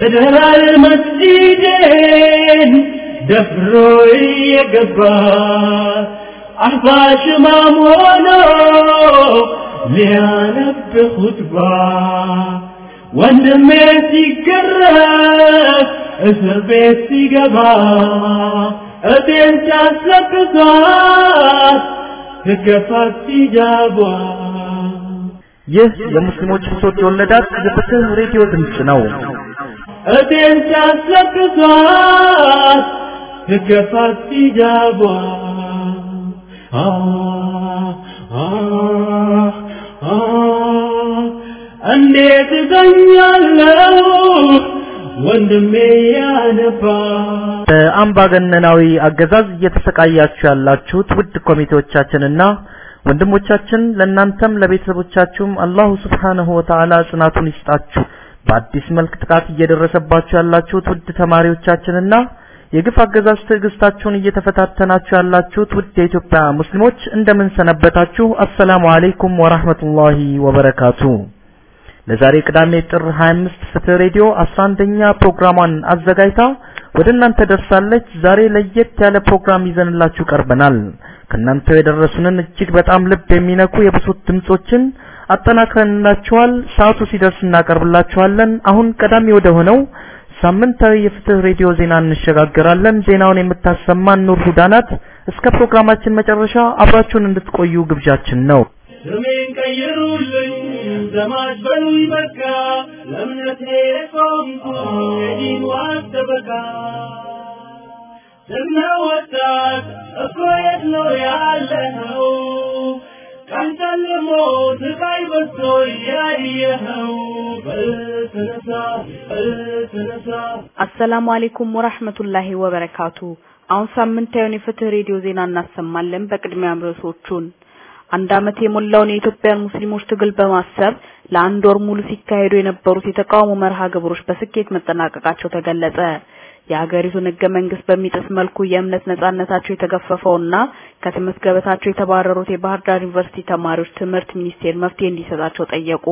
እደራል መስጂዴን ደፍሮ የገባ አህባሽ ማም ሊያነብ ኹጥባ ወንድሜ ሲገረፍ እስር ቤት ሲገባ እቴን ሲያስለቅሷት ትገፋት ሲጃቧ ይህ የሙስሊሞች ብሶት የወለዳት የፍትህ ሬዲዮ ድምፅ ነው። እቴን ሲያስለቅሷት ትገፋት ሲጃቧ እንዴት እተኛለሁ ወንድሜ ያነባ። በአምባገነናዊ አገዛዝ እየተሰቃያችሁ ያላችሁት ውድ ኮሚቴዎቻችንና ወንድሞቻችን ለእናንተም ለቤተሰቦቻችሁም አላሁ ስብሓነሁ ወተዓላ ጽናቱን ይስጣችሁ። በአዲስ መልክ ጥቃት እየደረሰባችሁ ያላችሁት ውድ ተማሪዎቻችንና የግፍ አገዛዝ ትዕግስታችሁን እየተፈታተናችሁ ያላችሁት ውድ የኢትዮጵያ ሙስሊሞች እንደምን ሰነበታችሁ? አሰላሙ አለይኩም ወራህመቱላሂ ወበረካቱ። ለዛሬ ቅዳሜ ጥር 25 ፍትህ ሬዲዮ 11ኛ ፕሮግራሟን አዘጋጅታ ወደ እናንተ ደርሳለች። ዛሬ ለየት ያለ ፕሮግራም ይዘንላችሁ ቀርበናል። ከእናንተ የደረሱንን እጅግ በጣም ልብ የሚነኩ የብሶት ድምጾችን አጠናክረንላችኋል። ሰዓቱ ሲደርስ እናቀርብላችኋለን። አሁን ቀዳሚ ወደ ሆነው ሳምንታዊ የፍትህ ሬዲዮ ዜና እንሸጋገራለን። ዜናውን የምታሰማን ኑር ሁዳ ናት። እስከ ፕሮግራማችን መጨረሻ አብራችሁን እንድትቆዩ ግብዣችን ነው። ስሜን ቀይሩልኝ ዘማች በሉኝ በቃ ለእምነቴ የቆምኩ የዲን ዋስተበቃ ጀግና ወጣት የት ነው ያለኸው? ጨልሞ ስቃይ በዝቶ በልትነሳ አሰላሙ አለይኩም ወራህመቱላሂ ወበረካቱ። አሁን ሳምንታዊውን የፍትህ ሬዲዮ ዜና እናሰማለን። በቅድሚያም ርዕሶቹን አንድ ዓመት የሞላውን የኢትዮጵያን ሙስሊሞች ትግል በማሰብ ለአንድ ወር ሙሉ ሲካሄዱ የነበሩት የተቃውሞ መርሃ ግብሮች በስኬት መጠናቀቃቸው ተገለጸ። የሀገሪቱን ህገ መንግስት በሚጥስ መልኩ የእምነት ነጻነታቸው የተገፈፈውና ከትምህርት ገበታቸው የተባረሩት የባህር ዳር ዩኒቨርሲቲ ተማሪዎች ትምህርት ሚኒስቴር መፍትሄ እንዲሰጣቸው ጠየቁ።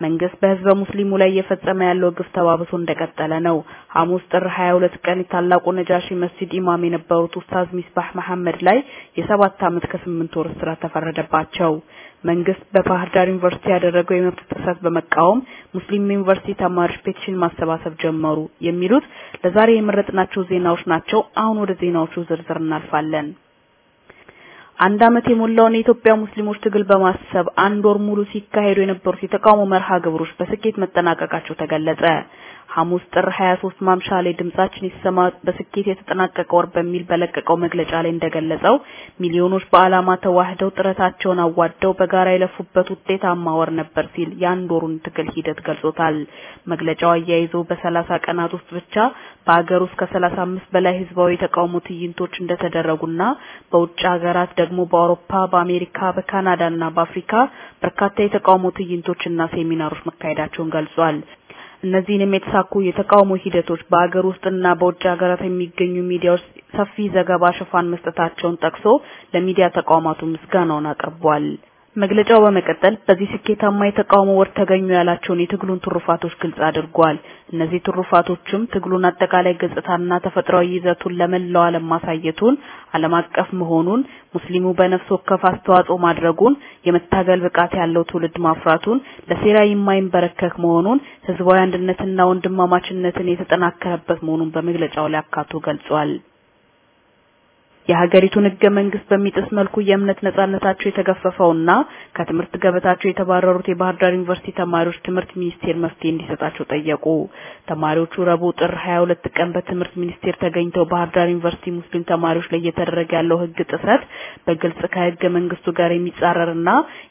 መንግስት በህዝበ ሙስሊሙ ላይ እየፈጸመ ያለው ግፍ ተባብሶ እንደቀጠለ ነው። ሐሙስ ጥር 22 ቀን የታላቁ ነጃሺ መስጂድ ኢማም የነበሩት ኡስታዝ ሚስባህ መሐመድ ላይ የሰባት ዓመት ከስምንት ወር እስራት ተፈረደባቸው። መንግስት በባህር ዳር ዩኒቨርሲቲ ያደረገው የመብት ጥሰት በመቃወም ሙስሊም ዩኒቨርሲቲ ተማሪዎች petition ማሰባሰብ ጀመሩ። የሚሉት ለዛሬ የመረጥናቸው ዜናዎች ናቸው። አሁን ወደ ዜናዎቹ ዝርዝር እናልፋለን። አንድ ዓመት የሞላውን የኢትዮጵያ ሙስሊሞች ትግል በማሰብ አንድ ወር ሙሉ ሲካሄዱ የነበሩት የተቃውሞ መርሃ ግብሮች በስኬት መጠናቀቃቸው ተገለጸ። ሐሙስ ጥር 23 ማምሻ ላይ ድምጻችን ይሰማ በስኬት የተጠናቀቀ ወር በሚል በለቀቀው መግለጫ ላይ እንደገለጸው ሚሊዮኖች በዓላማ ተዋህደው ጥረታቸውን አዋደው በጋራ የለፉበት ውጤታማ ወር ነበር ሲል የአንድ ወሩን ትግል ሂደት ገልጾታል። መግለጫው አያይዞ በሰላሳ ቀናት ውስጥ ብቻ በሀገር ውስጥ ከ35 በላይ ህዝባዊ የተቃውሞ ትዕይንቶች እንደተደረጉና በውጭ ሀገራት ደግሞ በአውሮፓ፣ በአሜሪካ፣ በካናዳና በአፍሪካ በርካታ የተቃውሞ ትዕይንቶችና ሴሚናሮች መካሄዳቸውን ገልጿል። እነዚህንም የተሳኩ የተቃውሞ ሂደቶች በአገር ውስጥና በውጭ ሀገራት የሚገኙ ሚዲያዎች ሰፊ ዘገባ ሽፋን መስጠታቸውን ጠቅሶ ለሚዲያ ተቋማቱ ምስጋናውን አቅርቧል። መግለጫው በመቀጠል በዚህ ስኬታማ የተቃውሞ ወር ተገኙ ያላቸውን የትግሉን ትሩፋቶች ግልጽ አድርጓል። እነዚህ ትሩፋቶችም ትግሉን አጠቃላይ ገጽታና ተፈጥሯዊ ይዘቱን ለመላው ዓለም ማሳየቱን፣ ዓለም አቀፍ መሆኑን፣ ሙስሊሙ በነፍስ ወከፍ አስተዋጽኦ ማድረጉን፣ የመታገል ብቃት ያለው ትውልድ ማፍራቱን፣ ለሴራ የማይንበረከክ መሆኑን፣ ህዝባዊ አንድነትና ወንድማማችነትን የተጠናከረበት መሆኑን በመግለጫው ላይ አካቶ ገልጿል። የሀገሪቱን ህገ መንግስት በሚጥስ መልኩ የእምነት ነጻነታቸው የተገፈፈውና ከትምህርት ገበታቸው የተባረሩት የባህር ዳር ዩኒቨርሲቲ ተማሪዎች ትምህርት ሚኒስቴር መፍትሄ እንዲሰጣቸው ጠየቁ። ተማሪዎቹ ረቡዕ ጥር 22 ቀን በትምህርት ሚኒስቴር ተገኝተው ባህር ዳር ዩኒቨርሲቲ ሙስሊም ተማሪዎች ላይ እየተደረገ ያለው ህግ ጥሰት በግልጽ ከህገ መንግስቱ ጋር የሚጻረርና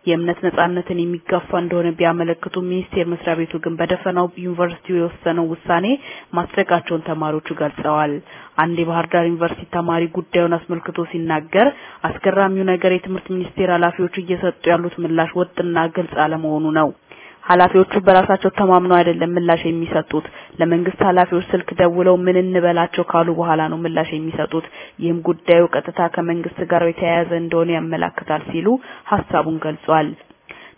የእምነት ነጻነትን የሚጋፋ እንደሆነ ቢያመለክቱ ሚኒስቴር መስሪያ ቤቱ ግን በደፈናው ዩኒቨርሲቲው የወሰነው ውሳኔ ማጽደቃቸውን ተማሪዎቹ ገልጸዋል። አንድ የባህር ዳር ዩኒቨርሲቲ ተማሪ ጉዳዩን አስመልክቶ ሲናገር አስገራሚው ነገር የትምህርት ሚኒስቴር ኃላፊዎቹ እየሰጡ ያሉት ምላሽ ወጥና ግልጽ አለመሆኑ ነው። ኃላፊዎቹ በራሳቸው ተማምነው አይደለም ምላሽ የሚሰጡት። ለመንግስት ኃላፊዎች ስልክ ደውለው ምን እንበላቸው ካሉ በኋላ ነው ምላሽ የሚሰጡት። ይህም ጉዳዩ ቀጥታ ከመንግስት ጋር የተያያዘ እንደሆነ ያመላክታል ሲሉ ሀሳቡን ገልጿል።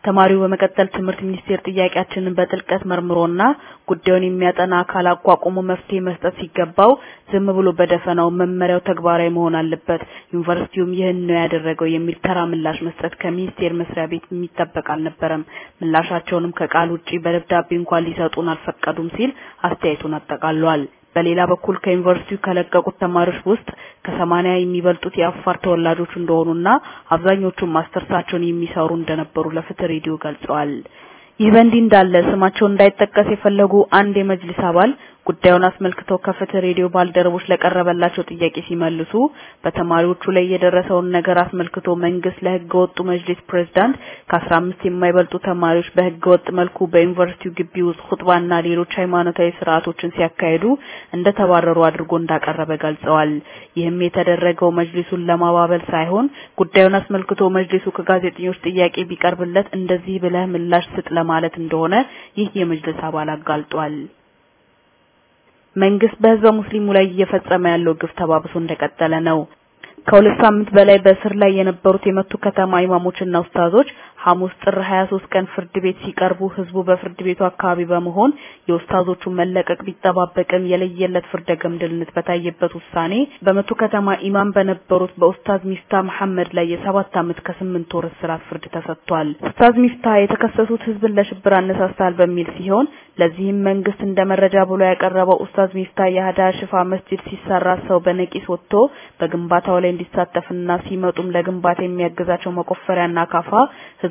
ተማሪው በመቀጠል ትምህርት ሚኒስቴር ጥያቄያችንን በጥልቀት መርምሮና ጉዳዩን የሚያጠና አካል አቋቁሞ መፍትሄ መስጠት ሲገባው ዝም ብሎ በደፈናው መመሪያው ተግባራዊ መሆን አለበት፣ ዩኒቨርሲቲውም ይህን ነው ያደረገው የሚል ተራ ምላሽ መስጠት ከሚኒስቴር መስሪያ ቤት የሚጠበቅ አልነበረም። ምላሻቸውንም ከቃል ውጪ በደብዳቤ እንኳን ሊሰጡን አልፈቀዱም ሲል አስተያየቱን አጠቃሏል። በሌላ በኩል ከዩኒቨርሲቲው ከለቀቁት ተማሪዎች ውስጥ ከሰማኒያ የሚበልጡት የአፋር ተወላጆች እንደሆኑና አብዛኞቹም ማስተርሳቸውን የሚሰሩ እንደነበሩ ለፍትህ ሬዲዮ ገልጸዋል። ይህ በእንዲህ እንዳለ ስማቸው እንዳይጠቀስ የፈለጉ አንድ የመጅሊስ አባል ጉዳዩን አስመልክተው ከፍትህ ሬዲዮ ባልደረቦች ለቀረበላቸው ጥያቄ ሲመልሱ በተማሪዎቹ ላይ የደረሰውን ነገር አስመልክቶ መንግስት ለህገ ወጡ መጅሊስ ፕሬዝዳንት ከአስራ አምስት የማይበልጡ ተማሪዎች በህገ ወጥ መልኩ በዩኒቨርሲቲው ግቢ ውስጥ ኹጥባና ሌሎች ሃይማኖታዊ ስርዓቶችን ሲያካሂዱ እንደተባረሩ አድርጎ እንዳቀረበ ገልጸዋል። ይህም የተደረገው መጅሊሱን ለማባበል ሳይሆን ጉዳዩን አስመልክቶ መጅሊሱ ከጋዜጠኞች ጥያቄ ቢቀርብለት እንደዚህ ብለህ ምላሽ ስጥ ለማለት እንደሆነ ይህ የመጅሊስ አባል አጋልጧል። መንግስት በህዝበ ሙስሊሙ ላይ እየፈጸመ ያለው ግፍ ተባብሶ እንደቀጠለ ነው። ከሁለት ሳምንት በላይ በእስር ላይ የነበሩት የመቱ ከተማ ኢማሞችና ኡስታዞች ሐሙስ ጥር 23 ቀን ፍርድ ቤት ሲቀርቡ ህዝቡ በፍርድ ቤቱ አካባቢ በመሆን የኡስታዞቹ መለቀቅ ቢጠባበቅም የለየለት ፍርደ ገምድልነት በታየበት ውሳኔ በመቱ ከተማ ኢማም በነበሩት በኡስታዝ ሚፍታ መሐመድ ላይ የሰባት ዓመት ከስምንት ወር እስራት ፍርድ ተሰጥቷል። ኡስታዝ ሚፍታ የተከሰሱት ህዝብን ለሽብር አነሳስተዋል በሚል ሲሆን ለዚህም መንግስት እንደ መረጃ ብሎ ያቀረበው ኡስታዝ ሚፍታ የሀዳ ሽፋ መስጂድ ሲሰራ ሰው በነቂስ ወጥቶ በግንባታው ላይ እንዲሳተፍና ሲመጡም ለግንባታ የሚያግዛቸው መቆፈሪያና ካፋ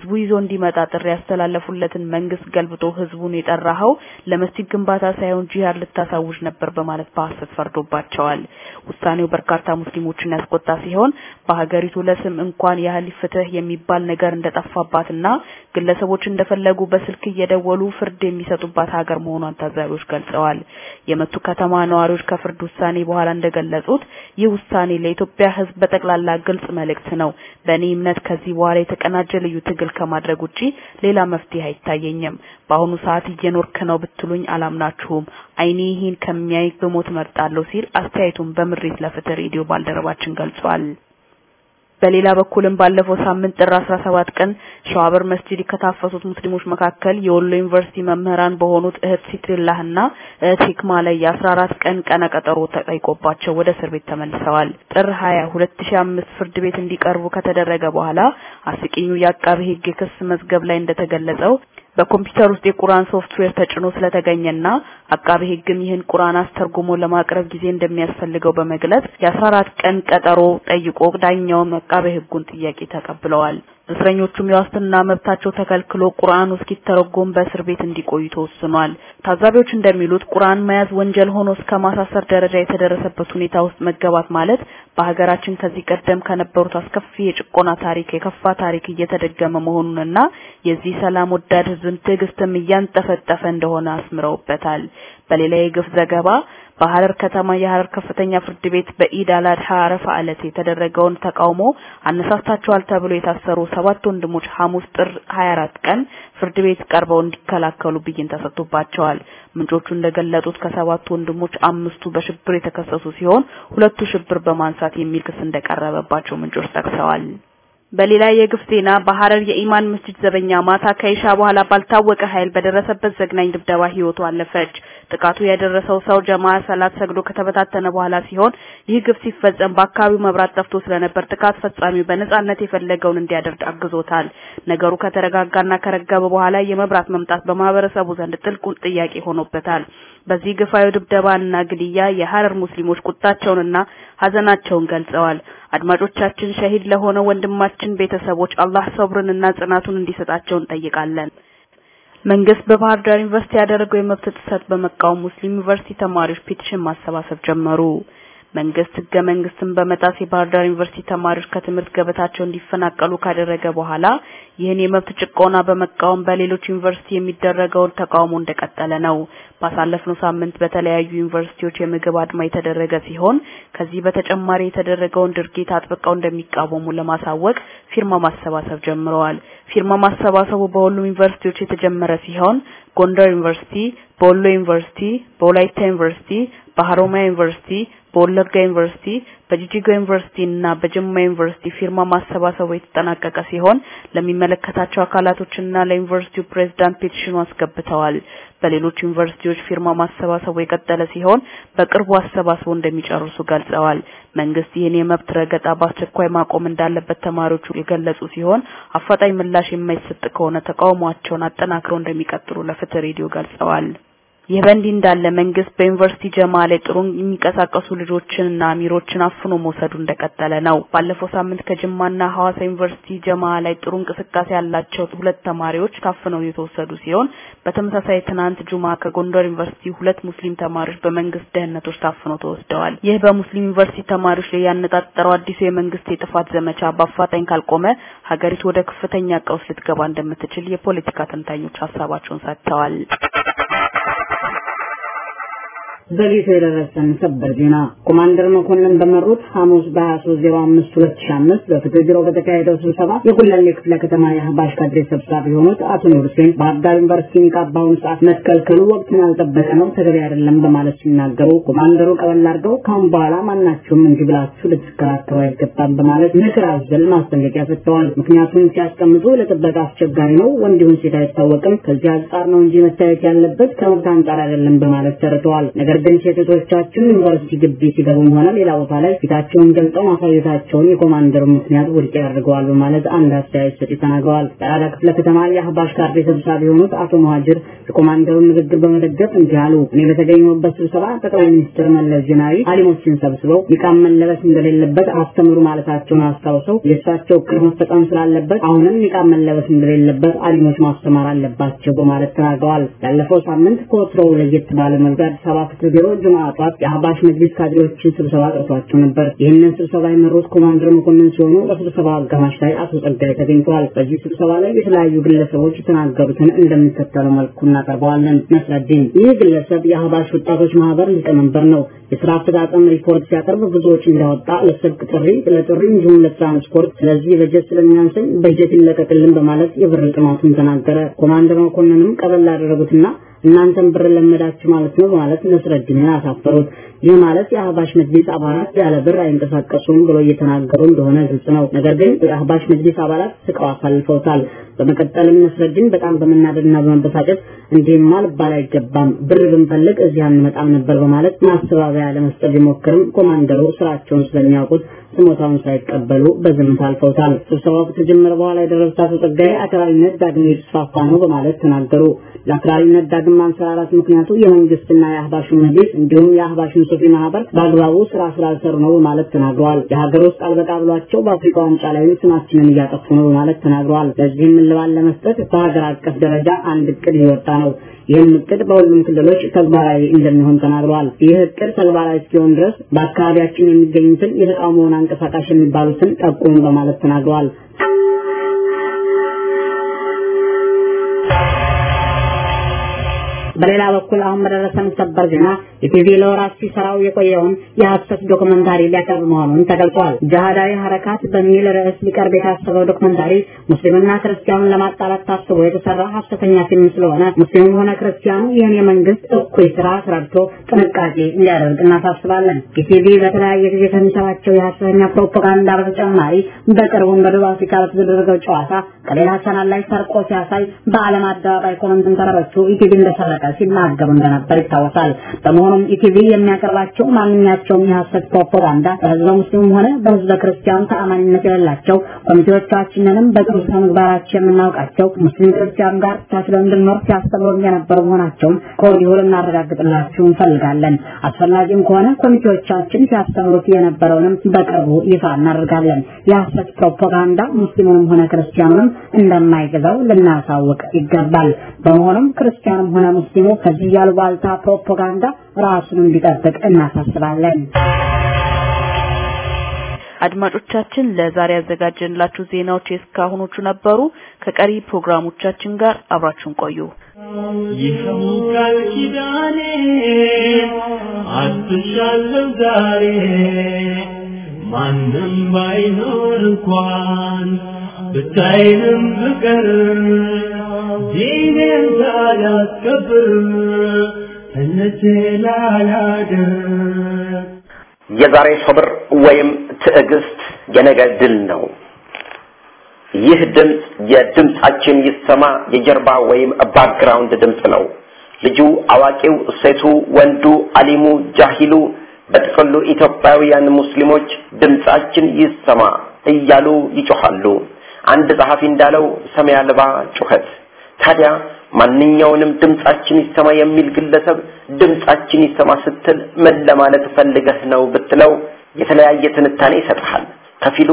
ህዝቡ ይዞ እንዲመጣ ጥሪ ያስተላለፉለትን መንግስት ገልብጦ ህዝቡን የጠራኸው ለመስጂድ ግንባታ ሳይሆን ጂሃድ ልታሳውጅ ነበር በማለት በሐሰት ፈርዶባቸዋል። ውሳኔው በርካታ ሙስሊሞችን ያስቆጣ ሲሆን በሀገሪቱ ለስም እንኳን ያህል ፍትህ የሚባል ነገር እንደጠፋባትና ግለሰቦች እንደፈለጉ በስልክ እየደወሉ ፍርድ የሚሰጡባት ሀገር መሆኗን ታዛቢዎች ገልጸዋል። የመቱ ከተማ ነዋሪዎች ከፍርድ ውሳኔ በኋላ እንደገለጹት ይህ ውሳኔ ለኢትዮጵያ ህዝብ በጠቅላላ ግልጽ መልእክት ነው። በእኔ እምነት ከዚህ በኋላ የተቀናጀ ልዩ ትግል ከማድረግ ውጪ ሌላ መፍትሄ አይታየኝም። በአሁኑ ሰዓት እየኖርክ ነው ብትሉኝ አላምናችሁም። አይኔ ይህን ከሚያይ ብሞት መርጣለሁ ሲል አስተያየቱን በምሬት ለፍትህ ሬዲዮ ባልደረባችን ገልጿል። በሌላ በኩልም ባለፈው ሳምንት ጥር 17 ቀን ሸዋበር መስጂድ ከታፈሱት ሙስሊሞች መካከል የወሎ ዩኒቨርሲቲ መምህራን በሆኑት እህት ሲትሪላህና እህት ላይ የ14 ቀን ቀነ ቀጠሮ ተጠይቆባቸው ወደ እስር ቤት ተመልሰዋል። ጥር 20 2005 ፍርድ ቤት እንዲቀርቡ ከተደረገ በኋላ አስቂኙ የአቃቤ ሕግ የክስ መዝገብ ላይ እንደተገለጸው በኮምፒውተር ውስጥ የቁርአን ሶፍትዌር ተጭኖ ስለተገኘና አቃቤ ሕግም ይህን ቁርአን አስተርጉሞ ለማቅረብ ጊዜ እንደሚያስፈልገው በመግለጽ የ14 ቀን ቀጠሮ ጠይቆ ዳኛውም አቃቤ ሕጉን ጥያቄ ተቀብለዋል። እስረኞቹም የዋስትና መብታቸው ተከልክሎ ቁርአኑ እስኪተረጎም በእስር ቤት እንዲቆዩ ተወስኗል። ታዛቢዎች እንደሚሉት ቁርአን መያዝ ወንጀል ሆኖ እስከ ማሳሰር ደረጃ የተደረሰበት ሁኔታ ውስጥ መገባት ማለት በሀገራችን ከዚህ ቀደም ከነበሩት አስከፊ የጭቆና ታሪክ የከፋ ታሪክ እየተደገመ መሆኑንና የዚህ ሰላም ወዳድ ህዝብን ትዕግስትም እያንጠፈጠፈ እንደሆነ አስምረውበታል። በሌላ የግፍ ዘገባ በሐረር ከተማ የሐረር ከፍተኛ ፍርድ ቤት በኢድ አል አድሃ አረፋ የተደረገውን ተቃውሞ አነሳስታቸዋል ተብሎ የታሰሩ ሰባት ወንድሞች ሐሙስ ጥር 24 ቀን ፍርድ ቤት ቀርበው እንዲከላከሉ ብይን ተሰጥቶባቸዋል። ምንጮቹ እንደገለጡት ከሰባቱ ወንድሞች አምስቱ በሽብር የተከሰሱ ሲሆን ሁለቱ ሽብር በማንሳት የሚል ክስ እንደቀረበባቸው ምንጮች ጠቅሰዋል። በሌላ የግፍ ዜና በሐረር የኢማን መስጂድ ዘበኛ ማታ ከኢሻ በኋላ ባልታወቀ ኃይል በደረሰበት ዘግናኝ ድብደባ ህይወቱ አለፈች። ጥቃቱ ያደረሰው ሰው ጀማ ሰላት ሰግዶ ከተበታተነ በኋላ ሲሆን ይህ ግፍ ሲፈጸም በአካባቢው መብራት ጠፍቶ ስለነበር ጥቃት ፈጻሚው በነጻነት የፈለገውን እንዲያደርግ አግዞታል። ነገሩ ከተረጋጋና ከረገበ በኋላ የመብራት መምጣት በማህበረሰቡ ዘንድ ጥልቅ ጥያቄ ሆኖበታል። በዚህ ግፋዊ ድብደባና ግድያ የሐረር ሙስሊሞች ቁጣቸውንና ሀዘናቸውን ገልጸዋል። አድማጮቻችን ሸሂድ ለሆነ ወንድማችን ቤተሰቦች አላህ ሰብርንና ጽናቱን እንዲሰጣቸው እንጠይቃለን። መንግስት በባህር ዳር ዩኒቨርሲቲ ያደረገው የመብት ጥሰት በመቃወም ሙስሊም ዩኒቨርሲቲ ተማሪዎች petition ማሰባሰብ ጀመሩ። መንግስት ህገ መንግስትን በመጣስ የባህር ዳር ዩኒቨርሲቲ ተማሪዎች ከትምህርት ገበታቸው እንዲፈናቀሉ ካደረገ በኋላ ይህን የመብት ጭቆና በመቃወም በሌሎች ዩኒቨርሲቲ የሚደረገውን ተቃውሞ እንደቀጠለ ነው። ባሳለፍነው ሳምንት በተለያዩ ዩኒቨርሲቲዎች የምግብ አድማ የተደረገ ሲሆን ከዚህ በተጨማሪ የተደረገውን ድርጊት አጥብቀው እንደሚቃወሙ ለማሳወቅ ፊርማ ማሰባሰብ ጀምረዋል። ፊርማ ማሰባሰቡ በሁሉም ዩኒቨርሲቲዎች የተጀመረ ሲሆን ጎንደር ዩኒቨርሲቲ፣ በወሎ ዩኒቨርሲቲ፣ በወላይታ ዩኒቨርሲቲ፣ በሀሮማያ ዩኒቨርሲቲ፣ በወለጋ ዩኒቨርሲቲ፣ በጂጂጋ ዩኒቨርሲቲ እና በጅማ ዩኒቨርሲቲ ፊርማ ማሰባሰቡ የተጠናቀቀ ሲሆን ለሚመለከታቸው አካላቶችና ለዩኒቨርሲቲው ፕሬዝዳንት petition ኑ አስገብተዋል። በሌሎች ዩኒቨርሲቲዎች ፊርማ ማሰባሰቡ የቀጠለ ሲሆን በቅርቡ አሰባስበው እንደሚጨርሱ ገልጸዋል። መንግስት ይህን የመብት ረገጣ በአስቸኳይ ማቆም እንዳለበት ተማሪዎቹ የገለጹ ሲሆን አፋጣኝ ምላሽ የማይሰጥ ከሆነ ተቃውሟቸውን አጠናክረው እንደሚቀጥሉ ለፍትህ ሬዲዮ ገልጸዋል። ይህ በእንዲህ እንዳለ መንግስት በዩኒቨርሲቲ ጀማ ላይ ጥሩ የሚንቀሳቀሱ ልጆችንና አሚሮችን አፍኖ መውሰዱ እንደቀጠለ ነው። ባለፈው ሳምንት ከጅማና ሐዋሳ ዩኒቨርሲቲ ጀማ ላይ ጥሩ እንቅስቃሴ ያላቸው ሁለት ተማሪዎች ታፍነው የተወሰዱ ሲሆን በተመሳሳይ ትናንት ጁማ ከጎንደር ዩኒቨርሲቲ ሁለት ሙስሊም ተማሪዎች በመንግስት ደህንነቶች ታፍነው ተወስደዋል። ይህ በሙስሊም ዩኒቨርሲቲ ተማሪዎች ላይ ያነጣጠረው አዲሱ የመንግስት የጥፋት ዘመቻ በአፋጣኝ ካልቆመ ሀገሪቱ ወደ ከፍተኛ ቀውስ ልትገባ እንደምትችል የፖለቲካ ተንታኞች ሀሳባቸውን ሰጥተዋል። ዘግይቶ የደረሰን ሰበር ዜና ኮማንደር መኮንን በመሩት ሐሙስ በ2305 2005 በፍትህ ቢሮ በተካሄደው ስብሰባ የጉለሌ ክፍለ ከተማ የአህባሽ ካድሬ ሰብሳቢ የሆኑት አቶ ኑር ሁሴን ባህር ዳር ዩኒቨርሲቲ ኒቃብ በአሁኑ ሰዓት መትከልከሉ ወቅቱን ያልጠበቀ ነው፣ ተገቢ አይደለም በማለት ሲናገሩ ኮማንደሩ ቀበል አድርገው ካሁን በኋላ ማናቸውም እንዲህ ብላችሁ ልትከራከሩ አይገባም በማለት ምክር አዘል ማስጠንቀቂያ ሰጥተዋል። ምክንያቱም ሲያስቀምጡ ለጥበቃ አስቸጋሪ ነው፣ ወንድ ይሁን ሴት አይታወቅም፣ ከዚህ አንጻር ነው እንጂ መታየት ያለበት ከመብት አንጻር አይደለም በማለት ተርተዋል። ነገር ግን ሴቶቻችን ዩኒቨርሲቲ ግቢ ሲገቡም ሆነ ሌላ ቦታ ላይ ፊታቸውን ገልጠው ማሳየታቸውን የኮማንደሩ ምክንያት ውድቅ ያደርገዋል በማለት አንድ አስተያየት ሰጪ ተናግረዋል። የአራዳ ክፍለ ከተማ የአህባሽ ካድሬ ሰብሳቢ የሆኑት አቶ መሀጅር የኮማንደሩን ንግግር በመደገፍ እንዲህ አሉ። እኔ በተገኘሁበት ስብሰባ ጠቅላይ ሚኒስትር መለስ ዜናዊ አሊሞችን ሰብስበው ኒቃብ መለበስ እንደሌለበት አስተምሩ ማለታቸውን አስታውሰው የእሳቸው እቅድ መፈጸም ስላለበት አሁንም ኒቃብ መለበስ እንደሌለበት አሊሞች ማስተማር አለባቸው በማለት ተናግረዋል። ያለፈው ሳምንት ከወትሮው ለየት ባለ መልኩ አዲስ አበባ ቢሮ ጁማ ጠዋት መጅሊስ ካድሬዎችን ስብሰባ ጠርቷቸው ነበር። ይህንን ስብሰባ የመሩት ኮማንደር መኮንን ሲሆኑ በስብሰባ አጋማሽ ላይ አቶ ጸጋይ ተገኝተዋል። በዚህ ስብሰባ ላይ የተለያዩ ግለሰቦች የተናገሩትን እንደሚከተለው መልኩ እናቀርበዋለን። ነስረዲን ይህ ግለሰብ የአህባሽ ወጣቶች ማህበር ሊቀመንበር ነው። የስራ አፈጻጸም ሪፖርት ሲያቀርብ ብዙዎች እንዳወጣ ለስልክ ጥሪ፣ ለጥሪ እንዲሁም ለትራንስፖርት ስለዚህ በጀት ስለሚያንሰኝ በጀት ይለቀቅልን በማለት የብር ጥማቱን ተናገረ። ኮማንደር መኮንንም ቀበል ያደረጉትና እናንተም ብር ለመዳችሁ ማለት ነው ማለት ነስረዲንን አሳፈሩት። ይህ ማለት የአህባሽ መጅሊስ አባላት ያለ ብር አይንቀሳቀሱም ብሎ እየተናገሩ እንደሆነ ግልጽ ነው። ነገር ግን የአህባሽ መጅሊስ አባላት ስቀው አሳልፈውታል። በመቀጠልም ነስረዲን በጣም በመናደድና በመበሳጨት እንዲህማ ልባል አይገባም፣ ብር ብንፈልግ እዚህ አንመጣም ነበር በማለት ማስተባበያ ለመስጠት ቢሞክርም ኮማንደሩ ስራቸውን ስለሚያውቁት ስሞታውን ሳይቀበሉ በዝምታ አልፈውታል። ስብሰባው ከተጀመረ በኋላ የደረሱት አቶ ጸጋዬ አክራሪነት ዳግም የተስፋፋ ነው በማለት ተናገሩ። ለአክራሪነት ዳግም ማንሰራራት ምክንያቱ የመንግስትና የአህባሹን መጅሊስ እንዲሁም የአህባሹን ሱፊ ማህበር በአግባቡ ስራ ስላልሰሩ ነው በማለት ተናግረዋል። የሀገር ውስጥ አልበቃ ብሏቸው በአፍሪካ ዋንጫ ላይ ስማችንን እያጠፉ ነው በማለት ተናግረዋል። ለዚህም እልባት ለመስጠት በሀገር አቀፍ ደረጃ አንድ እቅድ እየወጣ ነው። ይህም እቅድ በሁሉም ክልሎች ተግባራዊ እንደሚሆን ተናግረዋል። ይህ እቅድ ተግባራዊ እስኪሆን ድረስ በአካባቢያችን የሚገኙትን የተቃውሞውን አንቀሳቃሽ የሚባሉትን ጠቁሙ በማለት ተናግረዋል። በሌላ በኩል አሁን በደረሰን ሰበር ዜና ኢቲቪ ለወራት ሲሰራው የቆየውን የሐሰት ዶክመንታሪ ሊያቀርብ መሆኑን ተገልጿል። ጅሃዳዊ ሀረካት በሚል ርዕስ ሊቀርብ የታሰበው ዶክመንታሪ ሙስሊምና ክርስቲያኑን ለማጣላት ታስቦ የተሰራ ሐሰተኛ ፊልም ስለሆነ ሙስሊሙም ሆነ ክርስቲያኑ ይህን የመንግስት እኩይ ስራ ተረድቶ ጥንቃቄ እንዲያደርግ እናሳስባለን። ኢቲቪ በተለያየ ጊዜ ከሚሰራቸው የሐሰተኛ ፕሮፓጋንዳ በተጨማሪ በቅርቡም በደቡብ አፍሪካ በተደረገው ጨዋታ ከሌላ ቻናል ላይ ሰርቆ ሲያሳይ በዓለም አደባባይ commentator ኦቹ ኢቲቪ እንደሰረቀ ሲናገሩ እንደነበር ይታወሳል። በመሆኑም ኢቲቪ የሚያቀርባቸው ማንኛቸውም የሐሰት ፕሮፓጋንዳ በህዝበ ሙስሊሙም ሆነ በህዝበ ክርስቲያኑ ተአማኒነት የሌላቸው ኮሚቴዎቻችንንም በጥሩ ስነ ምግባራቸው የምናውቃቸው ሙስሊም ክርስቲያኑ ጋር ተቻችለው እንድንኖር ሲያስተምሩ የነበሩ መሆናቸውን ከወዲሁ ልናረጋግጥላችሁ እንፈልጋለን። አስፈላጊም ከሆነ ኮሚቴዎቻችን ሲያስተምሩት የነበረውንም በቅርቡ ይፋ እናደርጋለን። የሐሰት ፕሮፓጋንዳ ሙስሊሙንም ሆነ ክርስቲያኑንም እንደማይገዛው ልናሳውቅ ይገባል። በመሆኑም ክርስቲያኑም ሆነ ሙስሊሙ ከዚህ ያሉባልታ ፕሮፓጋንዳ ራሱን እንዲጠብቅ እናሳስባለን። አድማጮቻችን ለዛሬ ያዘጋጀንላችሁ ዜናዎች የእስካሁኖቹ ነበሩ። ከቀሪ ፕሮግራሞቻችን ጋር አብራችሁን ቆዩ። ይኸው ቃል ኪዳኔ አድሻለሁ ዛሬ ማንም ባይኖር እንኳን ብታይንም ፍቅር ዲኔን ሳላስከብር ላላደር የዛሬ ሰብር ወይም ትዕግስት የነገ ድል ነው። ይህ ድምፅ የድምፃችን ይሰማ የጀርባ ወይም background ድምፅ ነው። ልጁ፣ አዋቂው፣ ሴቱ፣ ወንዱ፣ አሊሙ፣ ጃሂሉ በጥቅሉ ኢትዮጵያውያን ሙስሊሞች ድምፃችን ይሰማ እያሉ ይጮኻሉ። አንድ ጸሐፊ እንዳለው ሰማይ አልባ ጩኸት። ታዲያ ማንኛውንም ድምፃችን ይሰማ የሚል ግለሰብ ድምፃችን ይሰማ ስትል ምን ለማለት ፈልገህ ነው ብትለው የተለያየ ትንታኔ ይሰጥሃል። ከፊሉ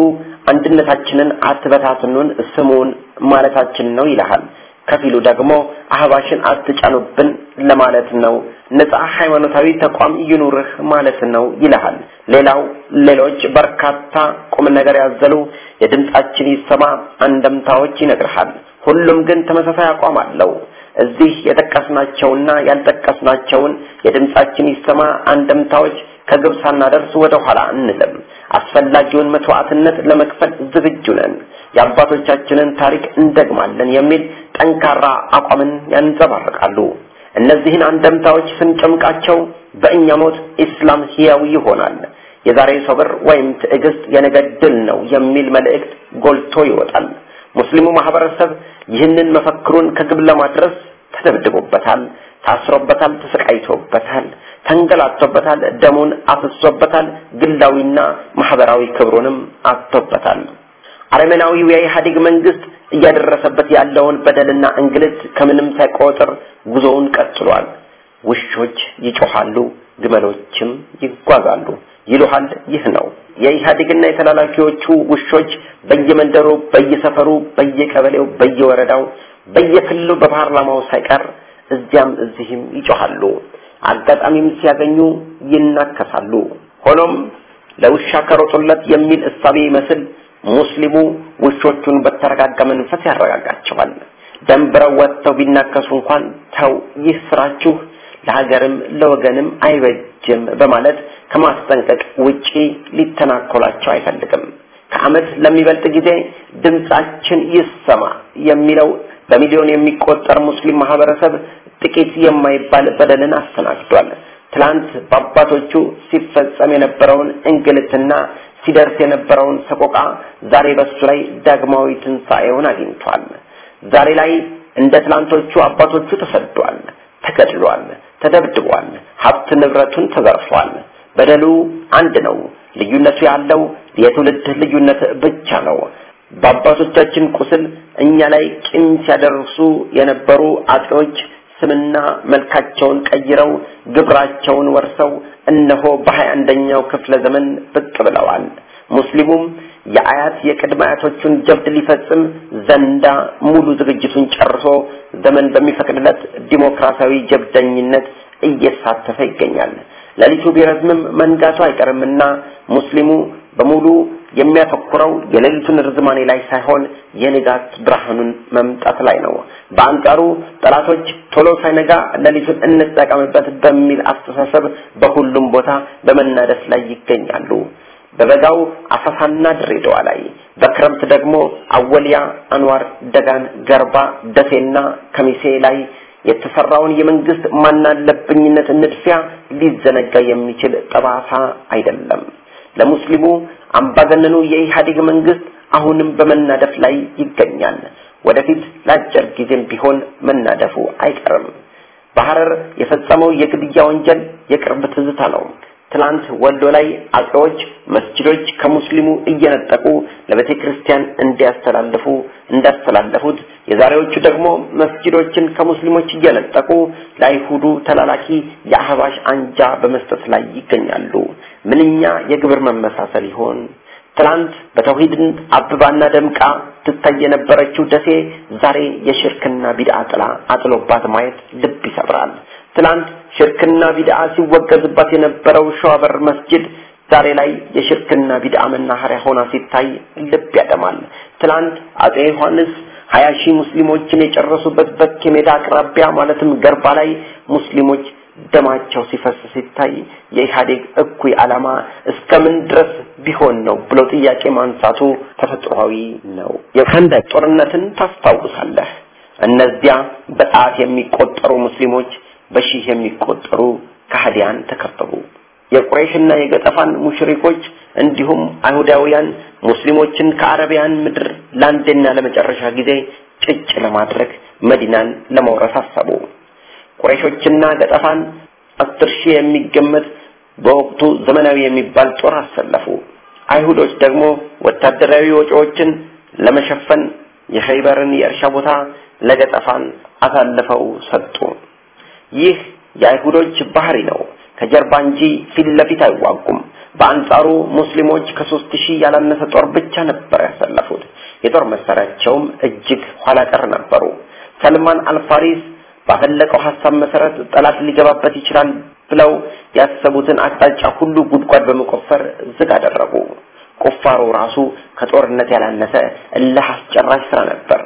አንድነታችንን አትበታትኑን ስሙን ማለታችን ነው ይልሃል። ከፊሉ ደግሞ አህባሽን አትጫኑብን ለማለት ነው፣ ነፃ ሃይማኖታዊ ተቋም ይኑርህ ማለት ነው ይልሃል። ሌላው ሌሎች በርካታ ቁም ነገር ያዘሉ የድምጻችን ይሰማ አንደምታዎች ይነግርሃል። ሁሉም ግን ተመሳሳይ አቋም አለው። እዚህ የጠቀስናቸውና ያልጠቀስናቸውን የድምጻችን ይሰማ አንደምታዎች ከግብ ሳናደርስ ወደ ኋላ እንልም። አስፈላጊውን መስዋዕትነት ለመክፈል ዝግጁ ነን። የአባቶቻችንን ታሪክ እንደግማለን የሚል ጠንካራ አቋምን ያንጸባርቃሉ። እነዚህን አንደምታዎች ስንጨምቃቸው በእኛ ሞት ኢስላም ሕያው ይሆናል። የዛሬ ሶብር ወይም ትዕግስት የነገ ድል ነው የሚል መልእክት ጎልቶ ይወጣል። ሙስሊሙ ማህበረሰብ ይህንን መፈክሩን ከግብ ለማድረስ ተደብድቦበታል፣ ታስሮበታል፣ ተሰቃይቶበታል፣ ተንገላቶበታል፣ ደሙን አፍሶበታል፣ ግላዊና ማህበራዊ ክብሩንም አጥቶበታል። አረመናዊው የኢህአዴግ መንግስት እያደረሰበት ያለውን በደልና እንግልት ከምንም ሳይቆጥር ጉዞውን ቀጥሏል። ውሾች ይጮሃሉ፣ ግመሎችም ይጓዛሉ ይሉሃል። ይህ ነው የኢህአዴግና የተላላኪዎቹ ውሾች በየመንደሩ፣ በየሰፈሩ፣ በየቀበሌው፣ በየወረዳው፣ በየክልሉ በፓርላማው ሳይቀር እዚያም እዚህም ይጮሃሉ። አጋጣሚም ሲያገኙ ይናከሳሉ። ሆኖም ለውሻ ከሮጡለት የሚል እሳቤ ይመስል ሙስሊሙ ውሾቹን በተረጋጋ መንፈስ ያረጋጋቸዋል። ደንብረው ወጥተው ቢናከሱ እንኳን ተው፣ ይህ ስራችሁ ለሀገርም ለወገንም አይበጅም በማለት ከማስጠንቀቅ ውጪ ሊተናኮላቸው አይፈልግም። ከዓመት ለሚበልጥ ጊዜ ድምጻችን ይሰማ የሚለው በሚሊዮን የሚቆጠር ሙስሊም ማህበረሰብ ጥቂት የማይባል በደልን አስተናግዷል። ትላንት በአባቶቹ ሲፈጸም የነበረውን እንግልትና ሲደርስ የነበረውን ሰቆቃ ዛሬ በሱ ላይ ዳግማዊ ትንሣኤውን አግኝቷል። ዛሬ ላይ እንደ ትላንቶቹ አባቶቹ ተሰዷል፣ ተገድሏል፣ ተደብድቧል፣ ሀብት ንብረቱን ተዘርፏል። በደሉ አንድ ነው። ልዩነቱ ያለው የትውልድ ልዩነት ብቻ ነው። በአባቶቻችን ቁስል እኛ ላይ ቂም ሲያደርሱ የነበሩ አጤዎች ስምና መልካቸውን ቀይረው ግብራቸውን ወርሰው እነሆ በሀያ አንደኛው ክፍለ ዘመን ብቅ ብለዋል። ሙስሊሙም የአያት የቅድመ አያቶቹን ጀብድ ሊፈጽም ዘንዳ ሙሉ ዝግጅቱን ጨርሶ ዘመን በሚፈቅድለት ዲሞክራሲያዊ ጀብደኝነት እየተሳተፈ ይገኛል። ሌሊቱ ቢረዝምም መንጋቱ አይቀርምና ሙስሊሙ በሙሉ የሚያተኩረው የሌሊቱን ርዝማኔ ላይ ሳይሆን የንጋት ብርሃኑን መምጣት ላይ ነው። በአንጻሩ ጠላቶች ቶሎ ሳይነጋ ሌሊቱን እንጠቀምበት በሚል አስተሳሰብ በሁሉም ቦታ በመናደስ ላይ ይገኛሉ። በበጋው አሳሳና ድሬዳዋ ላይ፣ በክረምት ደግሞ አወሊያ፣ አንዋር፣ ደጋን፣ ገርባ፣ ደሴና ከሚሴ ላይ የተሰራውን የመንግስት ማናለብኝነት ንድፊያ ሊዘነጋ የሚችል ጠባሳ አይደለም። ለሙስሊሙ አምባገነኑ የኢህአዴግ መንግስት አሁንም በመናደፍ ላይ ይገኛል። ወደፊት ለአጭር ጊዜም ቢሆን መናደፉ አይቀርም። በሐረር የፈጸመው የግድያ ወንጀል የቅርብ ትዝታ ነው። ትላንት ወልዶ ላይ አጼዎች መስጂዶች ከሙስሊሙ እየነጠቁ ለቤተ ክርስቲያን እንዲያስተላልፉ እንዳስተላለፉት የዛሬዎቹ ደግሞ መስጂዶችን ከሙስሊሞች እየነጠቁ ለአይሁዱ ተላላኪ የአህባሽ አንጃ በመስጠት ላይ ይገኛሉ። ምንኛ የግብር መመሳሰል ይሆን? ትላንት በተውሂድ አብባና ደምቃ ትታይ የነበረችው ደሴ ዛሬ የሽርክና ቢድዓ ጥላ አጥሎባት ማየት ልብ ይሰብራል። ትላንት ሽርክና ቢድዓ ሲወገዝባት የነበረው ሸዋበር መስጂድ ዛሬ ላይ የሽርክና ቢድዓ መናኸሪያ ሆና ሲታይ ልብ ያደማል። ትላንት አጼ ዮሐንስ ሀያ ሺህ ሙስሊሞችን የጨረሱበት በኬ ሜዳ አቅራቢያ ማለትም ገርባ ላይ ሙስሊሞች ደማቸው ሲፈስ ሲታይ የኢህአዴግ እኩይ ዓላማ እስከምን ድረስ ቢሆን ነው ብሎ ጥያቄ ማንሳቱ ተፈጥሯዊ ነው። የከንደቅ ጦርነትን ታስታውሳለህ። እነዚያ በጣት የሚቆጠሩ ሙስሊሞች በሺህ የሚቆጠሩ ከሃዲያን ተከበቡ። የቁረይሽና የገጠፋን ሙሽሪኮች እንዲሁም አይሁዳውያን ሙስሊሞችን ከአረቢያን ምድር ለአንዴና ለመጨረሻ ጊዜ ጭጭ ለማድረግ መዲናን ለመውረስ አሰቡ። ቁረይሾችና ገጠፋን አስር ሺህ የሚገመት በወቅቱ ዘመናዊ የሚባል ጦር አሰለፉ። አይሁዶች ደግሞ ወታደራዊ ወጪዎችን ለመሸፈን የኸይበርን የእርሻ ቦታ ለገጠፋን አሳልፈው ሰጡ። ይህ የአይሁዶች ባህሪ ነው። ከጀርባ እንጂ ፊት ለፊት አይዋጉም። በአንጻሩ ሙስሊሞች ከሶስት ሺህ ያላነሰ ጦር ብቻ ነበር ያሰለፉት። የጦር መሳሪያቸውም እጅግ ኋላ ቀር ነበሩ። ሰልማን አልፋሪስ ባፈለቀው ሀሳብ መሰረት ጠላት ሊገባበት ይችላል ብለው ያሰቡትን አቅጣጫ ሁሉ ጉድጓድ በመቆፈር ዝግ አደረጉ። ቁፋሮ ራሱ ከጦርነት ያላነሰ እልህ አስጨራሽ ስራ ነበር።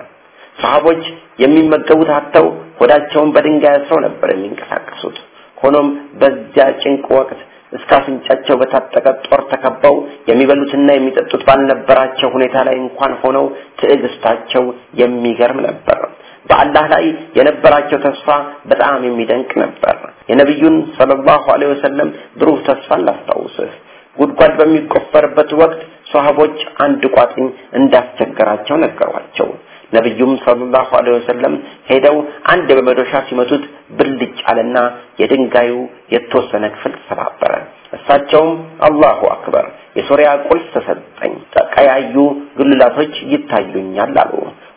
ሰሃቦች የሚመገቡት አጥተው ሆዳቸውን በድንጋይ አስረው ነበር የሚንቀሳቀሱት። ሆኖም በዚያ ጭንቅ ወቅት እስከ አፍንጫቸው በታጠቀ ጦር ተከበው የሚበሉትና የሚጠጡት ባልነበራቸው ሁኔታ ላይ እንኳን ሆነው ትዕግስታቸው የሚገርም ነበር። በአላህ ላይ የነበራቸው ተስፋ በጣም የሚደንቅ ነበር። የነቢዩን ሰለላሁ ዐለይሂ ወሰለም ብሩህ ተስፋን ላስታውስህ። ጉድጓድ በሚቆፈርበት ወቅት ሷሃቦች አንድ ቋጥኝ እንዳስቸገራቸው ነገሯቸው። ነቢዩም ሰለላሁ ዐለይሂ ወሰለም ሄደው አንድ በመዶሻ ሲመቱት ብልጭ አለና የድንጋዩ የተወሰነ ክፍል ተሰባበረ። እሳቸውም አላሁ አክበር የሶሪያ ቁልፍ ተሰጠኝ፣ ቀያዩ ጉልላቶች ይታዩኛል አሉ።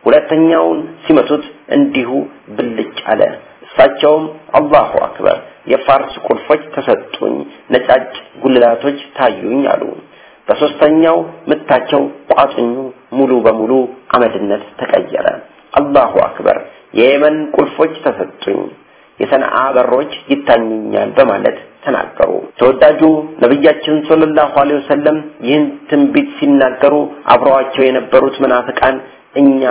ሁለተኛውን ሲመቱት እንዲሁ ብልጭ አለ። እሳቸውም አላሁ አክበር የፋርስ ቁልፎች ተሰጡኝ፣ ነጫጭ ጉልላቶች ታዩኝ አሉ። በሶስተኛው ምታቸው ቋጥኙ ሙሉ በሙሉ አመድነት ተቀየረ። አላሁ አክበር የየመን ቁልፎች ተሰጡኝ፣ የሰንዓ በሮች ይታዩኛል በማለት ተናገሩ። ተወዳጁ ነቢያችን ሰለላሁ ዐለይሂ ወሰለም ይህን ትንቢት ሲናገሩ አብረዋቸው የነበሩት መናፍቃን እኛ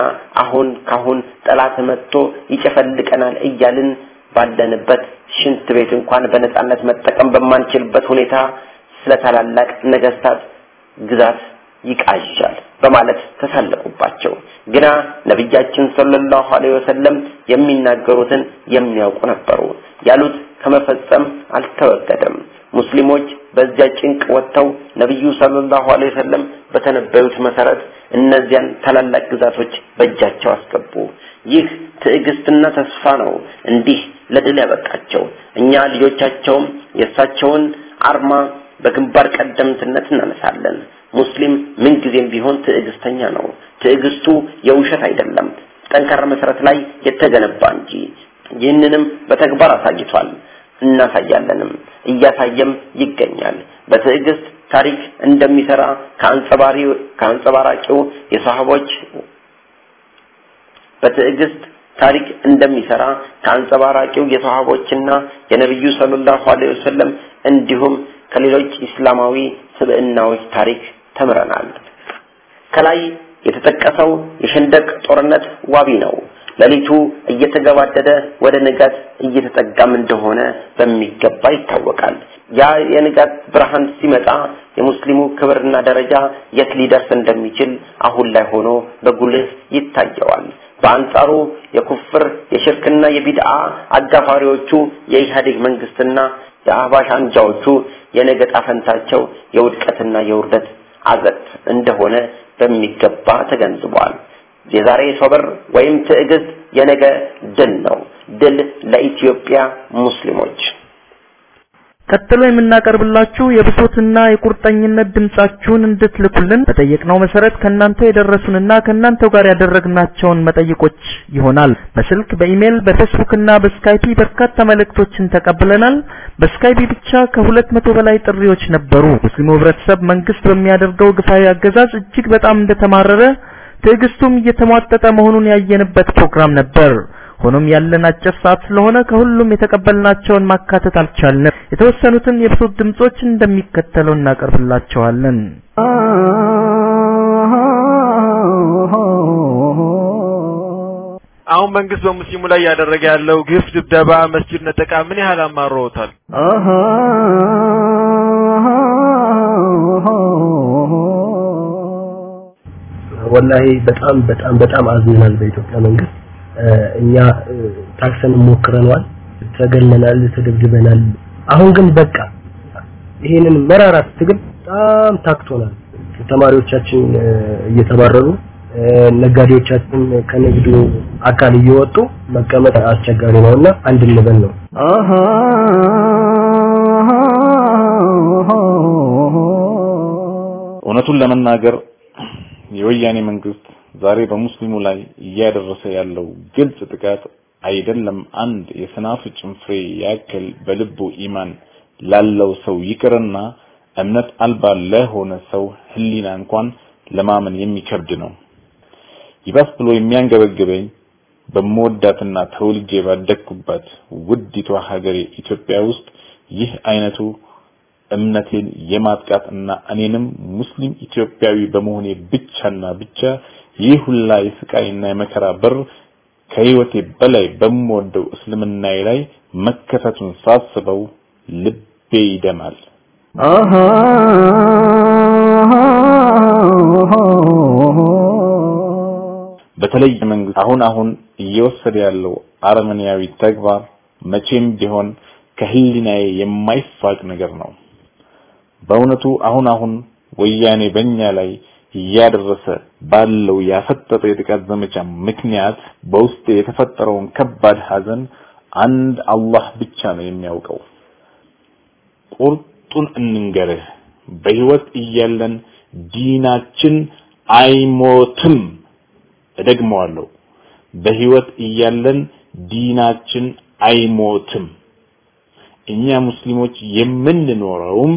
አሁን ካሁን ጠላት መጥቶ ይጨፈልቀናል እያልን ባለንበት ሽንት ቤት እንኳን በነጻነት መጠቀም በማንችልበት ሁኔታ ስለ ታላላቅ ነገስታት ግዛት ይቃዣል በማለት ተሳለቁባቸው። ግና ነቢያችን ሰለላሁ ዐለይሂ ወሰለም የሚናገሩትን የሚያውቁ ነበሩ። ያሉት ከመፈጸም አልተወገደም። ሙስሊሞች በዚያ ጭንቅ ወጥተው ነቢዩ ሰለላሁ ዐለይሂ ወሰለም በተነበዩት መሰረት እነዚያን ታላላቅ ግዛቶች በእጃቸው አስገቡ። ይህ ትዕግስትና ተስፋ ነው እንዲህ ለድል ያበቃቸው። እኛ ልጆቻቸውም የእሳቸውን አርማ በግንባር ቀደምትነት እናነሳለን። ሙስሊም ምንጊዜም ቢሆን ትዕግስተኛ ነው። ትዕግስቱ የውሸት አይደለም፣ ጠንካራ መሰረት ላይ የተገነባ እንጂ። ይህንንም በተግባር አሳይቷል፣ እናሳያለንም፣ እያሳየም ይገኛል። በትዕግስት ታሪክ እንደሚሰራ ከአንጸባራቂው የሰሃቦች በትዕግስት ታሪክ እንደሚሰራ ከአንጸባራቂው የሰሃቦችና የነብዩ ሰለላሁ ዐለይሂ ወሰለም እንዲሁም ከሌሎች እስላማዊ ስብዕናዎች ታሪክ ተምረናል። ከላይ የተጠቀሰው የሸንደቅ ጦርነት ዋቢ ነው። ሌሊቱ እየተገባደደ ወደ ንጋት እየተጠጋም እንደሆነ በሚገባ ይታወቃል። ያ የንጋት ብርሃን ሲመጣ የሙስሊሙ ክብርና ደረጃ የት ሊደርስ እንደሚችል አሁን ላይ ሆኖ በጉልህ ይታየዋል። በአንጻሩ የኩፍር የሽርክና የቢድዓ አጋፋሪዎቹ የኢህአዴግ መንግስትና የአህባሽ አንጃዎቹ የነገ ጣፈንታቸው የውድቀትና የውርደት አዘቅት እንደሆነ በሚገባ ተገንዝቧል። የዛሬ ሶብር ወይም ትዕግስት የነገ ድል ነው። ድል ለኢትዮጵያ ሙስሊሞች። ቀጥሎ የምናቀርብላችሁ የብሶትና የቁርጠኝነት ድምጻችሁን እንድትልኩልን በጠየቅነው መሰረት ከናንተ የደረሱንና ከናንተው ጋር ያደረግናቸውን መጠይቆች ይሆናል። በስልክ፣ በኢሜል፣ በፌስቡክና በስካይፒ በርካታ መልእክቶችን ተቀብለናል። በስካይፒ ብቻ ከሁለት መቶ በላይ ጥሪዎች ነበሩ። ሙስሊሙ ህብረተሰብ መንግስት በሚያደርገው ግፋዊ አገዛዝ እጅግ በጣም እንደተማረረ ትዕግስቱም እየተሟጠጠ መሆኑን ያየንበት ፕሮግራም ነበር። ሆኖም ያለን አጭር ሰዓት ስለሆነ ከሁሉም የተቀበልናቸውን ማካተት አልቻልንም። የተወሰኑትን የብሶት ድምጾች እንደሚከተለው እናቀርብላቸዋለን። አሁን መንግስት በሙስሊሙ ላይ ያደረገ ያለው ግፍ፣ ድብደባ፣ መስጂድ ነጠቃ ምን ያህል አማረውታል? ወላሂ በጣም በጣም በጣም አዝነናል በኢትዮጵያ መንግስት። እኛ ታክሰን ሞክረናል፣ ተገለናል፣ ተደብድበናል። አሁን ግን በቃ ይሄንን መራራት ትግል በጣም ታክቶናል። ተማሪዎቻችን እየተባረሩ ነጋዴዎቻችን ከንግዱ አካል እየወጡ መቀመጥ አስቸጋሪ ነውና አንድ እንበል ነው። እውነቱን ለመናገር የወያኔ መንግስት ዛሬ በሙስሊሙ ላይ እያደረሰ ያለው ግልጽ ጥቃት አይደለም አንድ የሰናፍጭን ፍሬ ያክል በልቡ ኢማን ላለው ሰው ይቅርና እምነት አልባ ለሆነ ሰው ህሊና እንኳን ለማመን የሚከብድ ነው። ይባስ ብሎ የሚያንገበግበኝ በመወዳትና ተወልጄ ባደግኩባት ውዲቷ ሀገሬ ኢትዮጵያ ውስጥ ይህ አይነቱ እምነቴን የማጥቃት እና እኔንም ሙስሊም ኢትዮጵያዊ በመሆኔ ብቻና ብቻ ይህ ሁላ የስቃይና የመከራ በር ከህይወቴ በላይ በምወደው እስልምናዬ ላይ መከፈቱን ሳስበው ልቤ ይደማል። በተለይ መንግስት አሁን አሁን እየወሰደ ያለው አረመኔያዊ ተግባር መቼም ቢሆን ከህሊናዬ የማይፋቅ ነገር ነው። በእውነቱ አሁን አሁን ወያኔ በእኛ ላይ እያደረሰ ባለው ያፈጠጠ የጥቃት ዘመቻ ምክንያት በውስጥ የተፈጠረውን ከባድ ሀዘን አንድ አላህ ብቻ ነው የሚያውቀው። ቁርጡን እንንገርህ፣ በህይወት እያለን ዲናችን አይሞትም። እደግመዋለሁ፣ በህይወት እያለን ዲናችን አይሞትም። እኛ ሙስሊሞች የምንኖረውም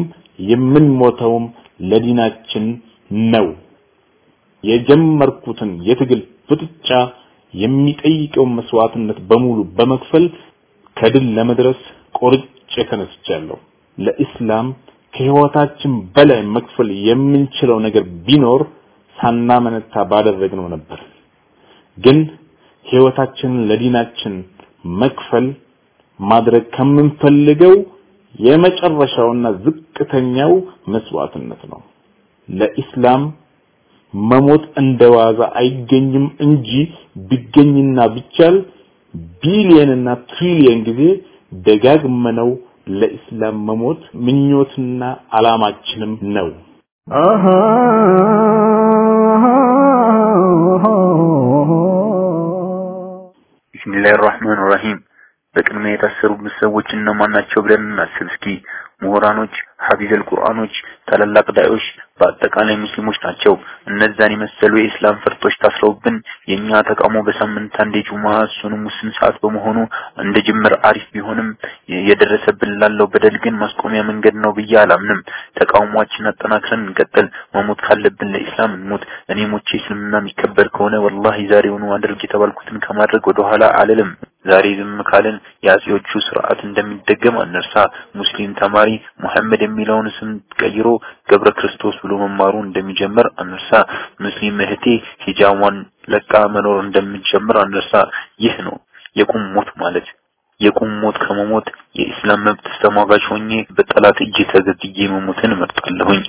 የምንሞተውም ለዲናችን ነው። የጀመርኩትን የትግል ፍጥጫ የሚጠይቀውን መስዋዕትነት በሙሉ በመክፈል ከድል ለመድረስ ቆርጬ ተነስቻለሁ። ለኢስላም ከህይወታችን በላይ መክፈል የምንችለው ነገር ቢኖር ሳናመነታ ባደረግነው ነበር። ግን ህይወታችንን ለዲናችን መክፈል ማድረግ ከምንፈልገው የመጨረሻውና ዝቅተኛው መስዋዕትነት ነው። ለኢስላም መሞት እንደዋዛ አይገኝም እንጂ ቢገኝና ቢቻል ቢሊየንና ትሪሊየን ጊዜ ደጋግመነው ለኢስላም መሞት ምኞትና አላማችንም ነው። ቢስሚላህ ራህማን ራሂም በቅድሚያ የታሰሩብን ሰዎች እነማን ናቸው ብለን እናስብ እስኪ። ምሁራኖች፣ ሐፊዘል ቁርአኖች፣ ታላላቅ ዳዮች፣ በአጠቃላይ ሙስሊሞች ናቸው። እነዛን የመሰሉ የኢስላም ፈርጦች ታስረውብን የኛ ተቃውሞ በሳምንት አንዴ ጁማ እሱንም ውስን ሰዓት በመሆኑ እንደ ጅምር አሪፍ ቢሆንም የደረሰብን ላለው በደል ግን ማስቆሚያ መንገድ ነው ብዬ አላምንም። ተቃውሟችን አጠናክረን እንቀጥል። መሞት ካለብን ለኢስላም እንሞት። እኔ ሞቼ እስልምና የሚከበር ከሆነ ወላሂ ዛሬውኑ አድርግ የተባልኩትን ከማድረግ ወደኋላ አልልም። ዛሬ ዝም ካልን የአጼዎቹ ስርዓት እንደሚደገም አንርሳ። ሙስሊም ተማሪ ሙሐመድ የሚለውን ስም ቀይሮ ገብረ ክርስቶስ ብሎ መማሩ እንደሚጀምር አንርሳ። ሙስሊም እህቴ ሂጃቧን ለቃ መኖር እንደምትጀምር አንርሳ። ይህ ነው የቁም ሞት ማለት። የቁም ሞት ከመሞት የኢስላም መብት ተሟጋች ሆኜ በጠላት እጅ ተገድዬ መሞትን እመርጣለሁኝ።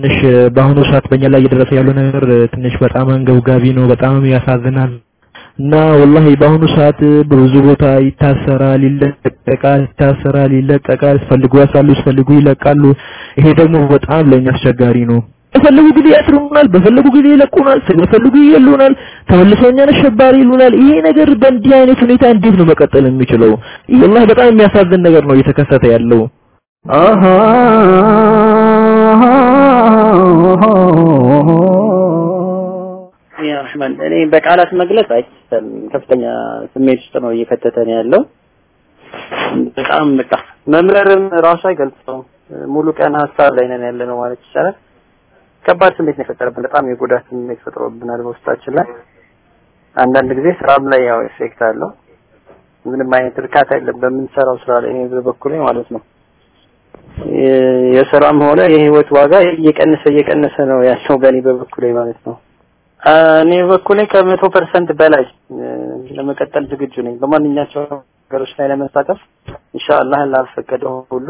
ትንሽ በአሁኑ ሰዓት በእኛ ላይ እየደረሰ ያለው ነገር ትንሽ በጣም አንገብጋቢ ነው፣ በጣም ያሳዝናል። እና ወላሂ በአሁኑ ሰዓት በብዙ ቦታ ይታሰራል፣ ይለቀቃል፣ ይታሰራል፣ ይለቀቃል። ሲፈልጉ ያስራሉ፣ ሲፈልጉ ይለቃሉ። ይሄ ደግሞ በጣም ለኛ አስቸጋሪ ነው። በፈለጉ ጊዜ ያስሩናል፣ በፈለጉ ጊዜ ይለቁናል፣ በፈለጉ ይገሉናል፣ ተመልሰው እኛን አሸባሪ ይሉናል። ይሄ ነገር በእንዲህ አይነት ሁኔታ እንዴት ነው መቀጠል የሚችለው? ወላሂ በጣም የሚያሳዝን ነገር ነው እየተከሰተ ያለው። ያ ረህማን እኔ በቃላት መግለጽ አይቻልም። ከፍተኛ ስሜት ውስጥ ነው እየከተተን ያለው። በጣም በቃ መምረርም ራሱ አይገልጸውም። ሙሉ ቀን ሀሳብ ላይ ነን ያለ ነው ማለት ይቻላል። ከባድ ስሜት ነው የፈጠረብን። በጣም የጉዳት ስሜት ፈጥሮብናል በውስጣችን ላይ። አንዳንድ ጊዜ ስራም ላይ ያው effect አለው። ምንም አይነት እርካታ የለም በምንሰራው ስራ ላይ እኔ በበኩሌ ማለት ነው። የስራም ሆነ የህይወት ዋጋ እየቀነሰ እየቀነሰ ነው ያለው በእኔ በበኩሌ ማለት ነው። እኔ በኩሌ ከመቶ percent በላይ ለመቀጠል ዝግጁ ነኝ። በማንኛቸው ነገሮች ላይ ለመሳተፍ ኢንሻአላህ ላልፈቀደው ሁሉ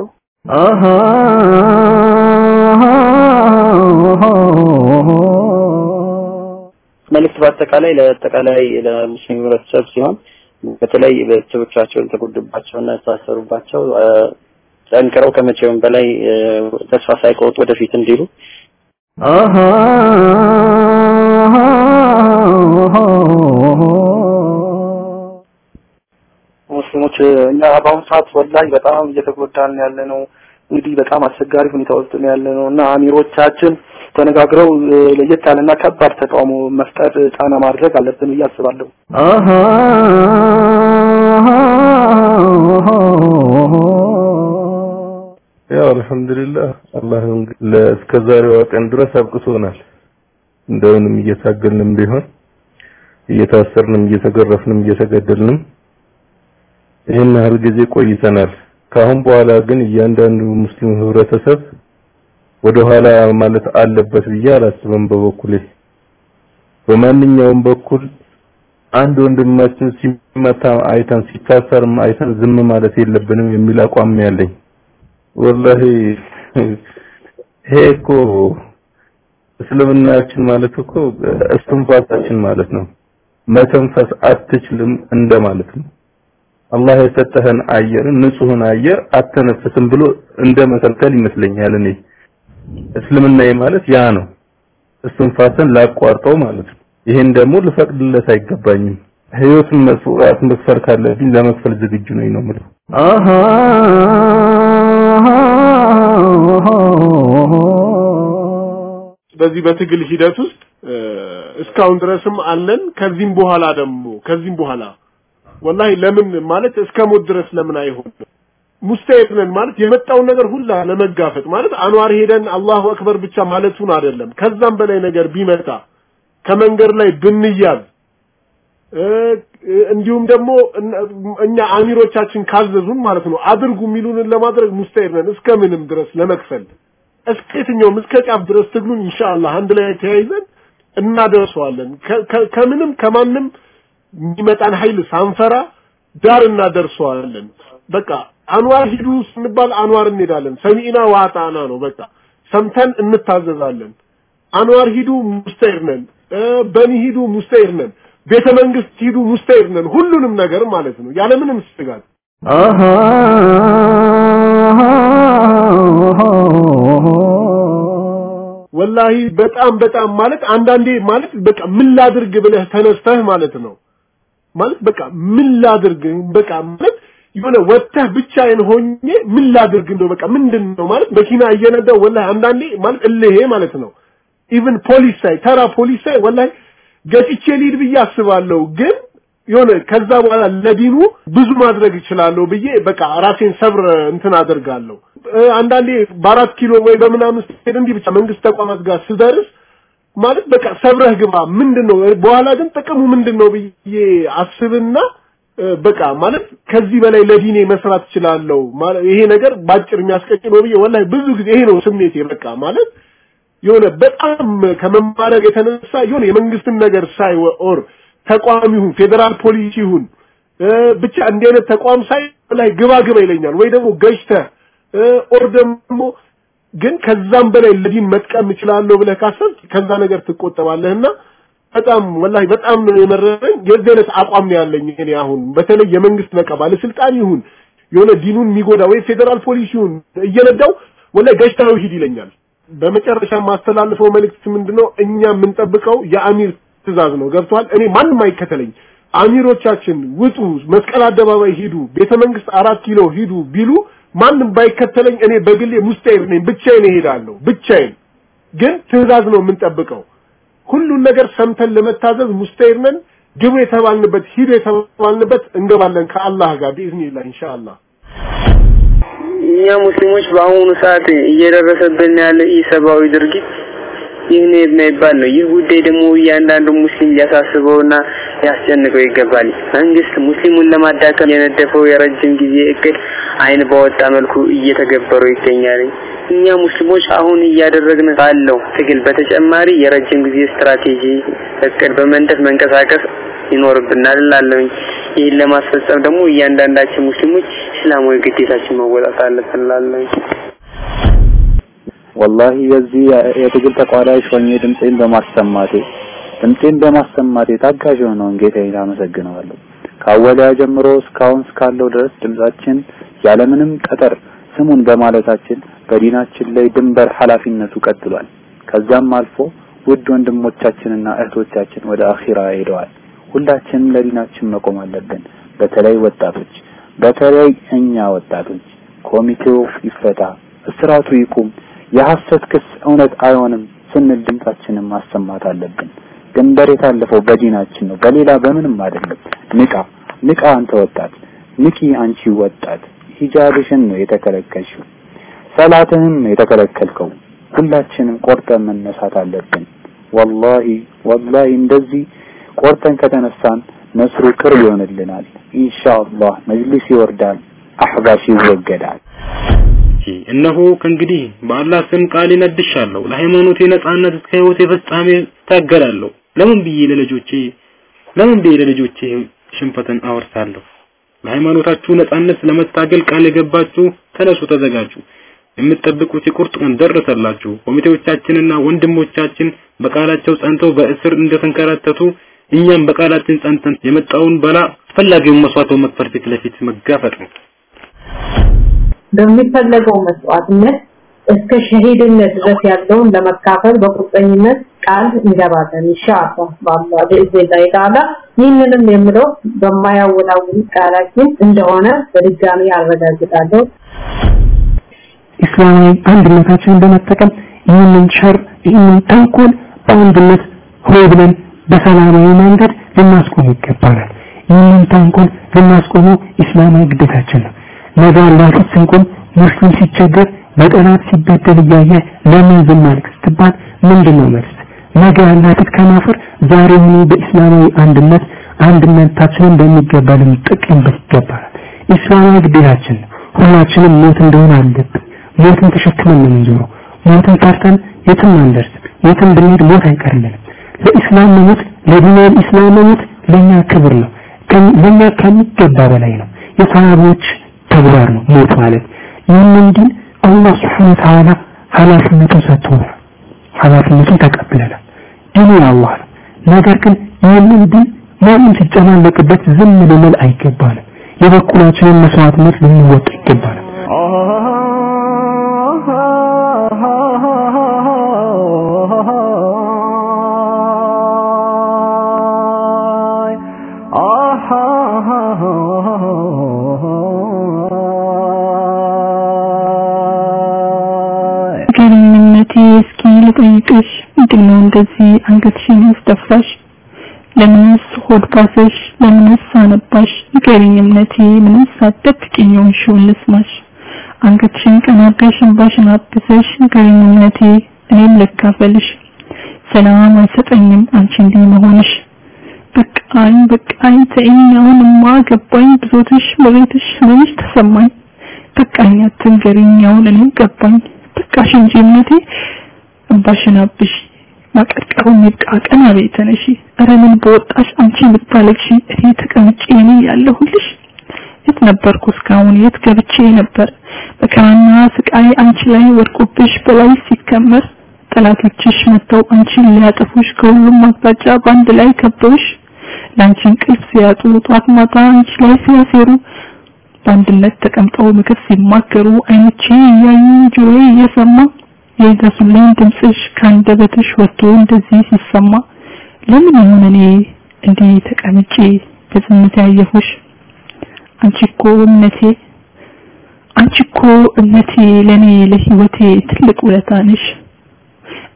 መልእክት በአጠቃላይ ለአጠቃላይ ለሙስሊም ህብረተሰብ ሲሆን በተለይ ቤተሰቦቻቸው የተጎዱባቸውና የታሰሩባቸው ጠንክረው ከመቼውም በላይ ተስፋ ሳይቆርጡ ወደፊት እንዲሉ ሙስሊሞች እኛ በአሁኑ ሰዓት ወላሂ በጣም እየተጎዳን ያለ ነው። እንግዲህ በጣም አስቸጋሪ ሁኔታ ውስጥ ነው ያለ ነው እና አሚሮቻችን ተነጋግረው ለየት ያለና ከባድ ተቃውሞ መፍጠር ጫና ማድረግ አለብን ብዬ አስባለሁ። ያው አልহামዱሊላህ አላህ እስከ ዛሬዋ ቀን ድረስ አብቅቶናል። እንደውንም እየታገልንም ቢሆን እየታሰርንም እየተገረፍንም እየተገደልንም ይህን ያህል ጊዜ ቆይተናል። ከአሁን በኋላ ግን እያንዳንዱ ሙስሊም ህብረተሰብ ወደ ኋላ ማለት አለበት ብዬ አላስብም። በበኩሌ በማንኛውም በኩል አንድ ወንድማችን ሲመታ አይተን ሲታሰርም አይተን ዝም ማለት የለብንም የሚል አቋም ያለኝ። ወላሂ ይሄ እኮ እስልምናችን ማለት እኮ እስትንፋሳችን ማለት ነው። መተንፈስ አትችልም እንደማለት ነው። አላህ የሰጠህን አየር ንጹህን አየር አተነፍስም ብሎ እንደ መከልከል ይመስለኛል እኔ። እስልምናዬ ማለት ያ ነው። እስትንፋስን ላቋርጠው ማለት ነው። ይሄን ደግሞ ልፈቅድለት አይገባኝም። ህይወትን መስዋዕት መክፈል ካለብኝ ለመክፈል ዝግጁ ነኝ ነው የምለው በዚህ በትግል ሂደት ውስጥ እስካሁን ድረስም አለን። ከዚህም በኋላ ደግሞ ከዚህም በኋላ ወላሂ ለምን ማለት እስከ ሞት ድረስ ለምን አይሆን ሙስተሂድ ነን ማለት የመጣውን ነገር ሁላ ለመጋፈጥ ማለት አንዋር ሄደን አላሁ አክበር ብቻ ማለቱን አይደለም። ከዛም በላይ ነገር ቢመጣ ከመንገድ ላይ ብንያዝ እንዲሁም ደግሞ እኛ አሚሮቻችን ካዘዙን ማለት ነው አድርጉ የሚሉንን ለማድረግ ሙስተሂድ ነን እስከ ምንም ድረስ ለመክፈል እስከ የትኛውም እስከ ጫፍ ድረስ ትግሉን ኢንሻአላህ አንድ ላይ ተያይዘን እናደርሰዋለን። ከምንም ከማንም የሚመጣን ኃይል ሳንፈራ ዳር እናደርሰዋለን። በቃ አንዋር ሂዱ ስንባል አንዋር እንሄዳለን። ሰሚኢና ዋጣና ነው በቃ ሰምተን እንታዘዛለን። አንዋር ሂዱ ሙስተሂድ ነን። በኒ ሂዱ ሙስተሂድ ነን። ቤተ መንግስት ሂዱ ሙስተሂድ ነን። ሁሉንም ነገር ማለት ነው። ያለምንም ስጋት ወላሂ በጣም በጣም ማለት አንዳንዴ ማለት በቃ ምን ላድርግ ብለህ ተነስተህ ማለት ነው። ማለት በቃ ምን ላድርግ? በቃ ማለት የሆነ ወጥተህ ብቻዬን ሆኜ ምን ላድርግ? እንደው በቃ ምንድን ነው ማለት መኪና እየነዳው ወላሂ አንዳንዴ ማለት እልህ ማለት ነው። even ፖሊስ ሳይ ተራ ፖሊስ ሳይ ወላሂ ገጭቼ ልሂድ ብዬ አስባለሁ። ግን የሆነ ከዛ በኋላ ለዲኑ ብዙ ማድረግ እችላለሁ ብዬ በቃ ራሴን ሰብር እንትን አደርጋለሁ አንዳንዴ በአራት ኪሎ ወይ በምናምን ስትሄድ እንዲህ ብቻ መንግስት ተቋማት ጋር ስደርስ ማለት በቃ ሰብረህ ግባ ምንድነው? በኋላ ግን ጥቅሙ ምንድነው ብዬ አስብና በቃ ማለት ከዚህ በላይ ለዲኔ መስራት እችላለሁ ማለት ይሄ ነገር ባጭር የሚያስቀጭ ነው ብዬ ወላሂ ብዙ ጊዜ ይሄ ነው ስሜቴ በቃ ማለት የሆነ በጣም ከመማረር የተነሳ የሆነ የመንግስትን ነገር ሳይ or ተቋም ይሁን ፌዴራል ፖሊስ ይሁን ብቻ እንዲህ አይነት ተቋም ሳይ ላይ ግባ ግባ ይለኛል። ወይ ደግሞ ገጭተ or ደግሞ ግን ከዛም በላይ ለዲን መጥቀም እችላለሁ ብለህ ካሰብ ከዛ ነገር ትቆጠባለህና በጣም ወላሂ በጣም ነው የመረረኝ። የዚህ አይነት አቋም ነው ያለኝ እኔ አሁን። በተለይ የመንግስት በቃ ባለስልጣን ይሁን የሆነ ዲኑን የሚጎዳ ወይ ፌዴራል ፖሊስ ይሁን እየነዳው ወላሂ ገጭተው ሂድ ይለኛል። በመጨረሻ ማስተላልፈው መልእክት ምንድነው? እኛ የምንጠብቀው የአሚር ትእዛዝ ነው። ገብቷል እኔ ማንም አይከተለኝ። አሚሮቻችን ውጡ መስቀል አደባባይ ሂዱ ቤተ መንግስት አራት ኪሎ ሂዱ ቢሉ ማንም ባይከተለኝ እኔ በግሌ ሙስተሂድ ነኝ ብቻዬን እሄዳለሁ ብቻዬን። ግን ትእዛዝ ነው የምንጠብቀው። ሁሉን ነገር ሰምተን ለመታዘዝ ሙስተሂድ ነን። ግቡ የተባልንበት ሂዱ የተባልንበት እንገባለን ከአላህ ጋር ቢኢዝኒላህ ኢንሻአላህ። እኛ ሙስሊሞች በአሁኑ ሰዓት እየደረሰብን ያለ ኢሰብአዊ ድርጊት ይህ ነው የማይባል ነው። ይህ ጉዳይ ደግሞ እያንዳንዱ ሙስሊም ሊያሳስበውና ሊያስጨንቀው ይገባል። መንግስት ሙስሊሙን ለማዳከም የነደፈው የረጅም ጊዜ እቅድ አይን በወጣ መልኩ እየተገበረው ይገኛል። እኛ ሙስሊሞች አሁን እያደረግን ባለው ትግል በተጨማሪ የረጅም ጊዜ ስትራቴጂ እቅድ በመንደፍ መንቀሳቀስ ይኖርብናል እላለሁኝ። ይህን ለማስፈጸም ደግሞ እያንዳንዳችን ሙስሊሞች እስላማዊ ግዴታችን መወጣት አለብን እላለሁኝ። ወላሂ የዚህ የትግል ተቋዳሽ ሆኜ ድምፄን በማሰማቴ ድምፄን በማሰማት የታጋዥ የሆነውን ጌታዬን አመሰግነዋለሁ። ከአወሊያ ጀምሮ እስካሁን እስካለው ድረስ ድምጻችን ያለምንም ቀጠር ስሙን በማለታችን በዲናችን ላይ ድንበር ኃላፊነቱ ቀጥሏል። ከዛም አልፎ ውድ ወንድሞቻችንና እህቶቻችን ወደ አኺራ ሄደዋል። ሁላችንም ለዲናችን መቆም አለብን። በተለይ ወጣቶች፣ በተለይ እኛ ወጣቶች ኮሚቴው ይፈታ፣ እስራቱ ይቁም፣ የሐሰት ክስ እውነት አይሆንም ስንል ድምጻችንን ማሰማት አለብን። ድንበር የታለፈው በዲናችን ነው፣ በሌላ በምንም አይደለም። ንቃ ንቃ፣ አንተ ወጣት፣ ንቂ አንቺ ወጣት። ሂጃብሽን ነው የተከለከልሽው፣ ሰላትህን ነው የተከለከልከው። ሁላችንም ቆርጠን መነሳት አለብን። ወላሂ ወላሂ እንደዚህ ቆርጠን ከተነሳን ነስሩ ቅርብ ይሆንልናል። ኢንሻአላህ መጅሊስ ይወርዳል፣ አህባሽ ይወገዳል። እነሆ ከእንግዲህ በአላህ ስም ቃሌን አድሻለሁ። ለሃይማኖቴ ነጻነት እስከ ህይወቴ ፍጻሜ ታገላለሁ። ለምን ብዬ ለልጆቼ ለምን ብዬ ለልጆቼ ሽንፈትን አወርሳለሁ? ለሃይማኖታችሁ ነጻነት ለመታገል ቃል የገባችሁ ተነሱ፣ ተዘጋጁ። የምትጠብቁት የቁርጥ ቀን ደረሰላችሁ። ኮሚቴዎቻችንና ወንድሞቻችን በቃላቸው ጸንተው በእስር እንደተንከራተቱ እኛም በቃላችን ጸንተን የመጣውን በላ አስፈላጊውን መስዋዕት በመክፈል ፊት ለፊት መጋፈጥ ነው። በሚፈለገው መስዋዕትነት እስከ ሸሂድነት ድረስ ያለውን ለመካፈል በቁርጠኝነት ቃል እንገባለን ኢንሻአላህ በአላህ በኢዝኒላህ ተዓላ ይህንንም የምለው በማያወላውል ቃላችን እንደሆነ በድጋሚ አረጋግጣለሁ እስላማዊ አንድነታችንን በመጠቀም ይህንን ሸር ይህንን ተንኮል በአንድነት ሆይ ብለን በሰላማዊ መንገድ ልናስቆም ይገባናል። ይህንን ተንኮል ልናስቆመው እስላማዊ ግዴታችን ነው። ነገ አላህ ፊት ስንቆም ሙስሊም ሲቸገር በጠላት ሲበደል እያየ ለምን ዝም አልክ ስትባል ምንድን ነው መልስ? ነገ ፊት ከማፈር ዛሬውኑ በእስላማዊ አንድነት አንድነታችንን በሚገባ ልንጠቀምበት ይገባናል። እስላማዊ ግዴታችን ሁላችንም ሞት እንደሆነ አለብን። ሞትን ተሸክመን ነው የምንዞረው። ሞትን ፈርተን የትም አንደርስም። የትም ብንሄድ ሞት አይቀርልንም። ለኢስላም መሞት ለዲኑል ኢስላም መሞት ለኛ ክብር ነው። ለኛ ከሚገባ በላይ ነው። የሰሃቦች ተግባር ነው ሞት ማለት። ይህንን ዲን አላህ ስብሐነሁ ወተዓላ ኃላፊነቱን ሰጥቶናል። ኃላፊነቱን ተቀብለናል። ዲኑ የአላህ ነው። ነገር ግን ይህንን ዲን ማንም ሲጨማለቅበት ዝም ልንል አይገባንም። የበኩላችንን መስዋዕትነት ልንወጣ ይገባናል። ልጠይቅሽ፣ ምንድነው እንደዚህ አንገትሽን ያስደፋሽ? ለምንስ ሆድ ባሰሽ? ለምንስ አነባሽ? ንገሪኝ እምነቴ፣ ምንም ሳትደብቂኝ የሆንሽውን ልስማሽ። አንገትሽን ቀና አድርገሽ እንባሽን አብሰሽ፣ ንገሪኝ እምነቴ፣ እኔም ልካፈልሽ። ሰላም አይሰጠኝም አንቺ እንዲህ መሆንሽ። በቃኝ በቃኝ ተይኝ፣ አሁንማ ገባኝ ብዞትሽ፣ በቤትሽ ምንሽ ተሰማኝ። በቃኝ አትንገሪኝ፣ አሁን እኔም ገባኝ። በቃሽ እንጂ እምነቴ፣ እንባሽን አብሽ ማቀርቀሩን ይብቃ፣ ቀና በይ ተነሺ። ኧረ ምን በወጣሽ አንቺ የምታለቅሺ፣ እኔ ተቀምጬ እኔ ያለሁልሽ። የት ነበርኩ እስካሁን? የት ገብቼ ነበር? መከራና ስቃይ አንቺ ላይ ወድቆብሽ በላይ ሲከመር ጠላቶችሽ መጥተው አንቺን ሊያጠፉሽ ከሁሉም አቅጣጫ በአንድ ላይ ከበውሽ ለአንቺ እንቅልፍ ሲያጡ ጧት ማታ አንቺ ላይ ሲያሴሩ በአንድነት ተቀምጠው ምክር ሲማከሩ አይኖቼ እያዩ ጆሮዬ እየሰማ የይድረሱልኝ ድምፅሽ ከአንደበትሽ ወጥቶ እንደዚህ ሲሰማ ለምን ይሁን እኔ እንዲህ ተቀምጬ በዝምታ ያየሁሽ? አንቺ እኮ እምነቴ አንቺ እምነቴ ለኔ ለህይወቴ ትልቅ ውለታ ነሽ።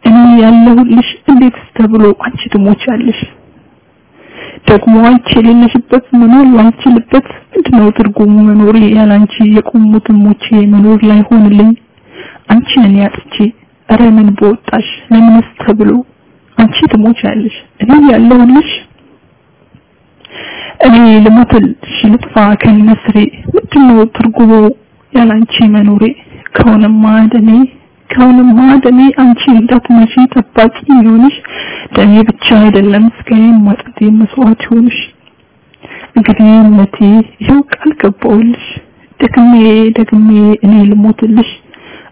እኔ ያለሁልሽ እንዴትስ ተብሎ አንቺ ትሞቻለሽ? ደግሞ አንቺ የሌለሽበት መኖር ላንችልበት ምንድነው ትርጉሙ መኖር ያላንቺ የቆሙትን ሞቼ መኖር ላይ ሆንልኝ አንቺን እኔ አጥቼ ኧረ ምን በወጣሽ? ለምንስ ተብሎ? አንቺ ትሞቻለሽ። እኔ ያለሁልሽ እኔ ልሞትልሽ ልጥፋ ከነስሬ ምንድነው ትርጉሙ ያላንቺ መኖሬ? ከሆነማ ደሜ ከሆነማ ደሜ አንቺ እንዳትመጪ ጠባቂ ይሆንሽ ደሜ ብቻ አይደለም ስጋዬን ማጠቴ መስዋዕት ይሆንሽ እንግዲህ እምነቴ ይኸው ቃል ገባሁልሽ። ደግሜ ደግሜ እኔ ልሞትልሽ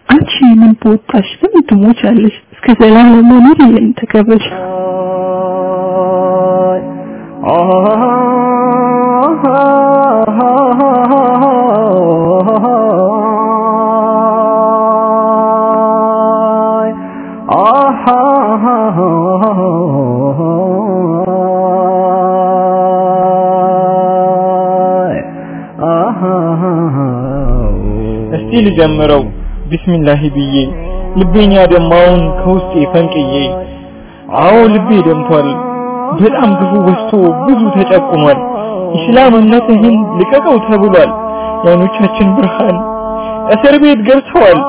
አንቺ ምን በወጣሽ ለምን ትሞቻለሽ እስከ ዘላለም መኖር የለም ተከብረሽ እስቲ ልጀምረው ቢስሚላህ ብዬ ልቤን ያደማውን ከውስጤ ፈንቅዬ አዎ ልቤ ደምቷል። በጣም ግፉ በዝቶ ብዙ ተጨቁኗል። ኢስላም እምነትህን ልቀቀው ተብሏል። የዓይኖቻችን ብርሃን እስር ቤት ገብተዋል።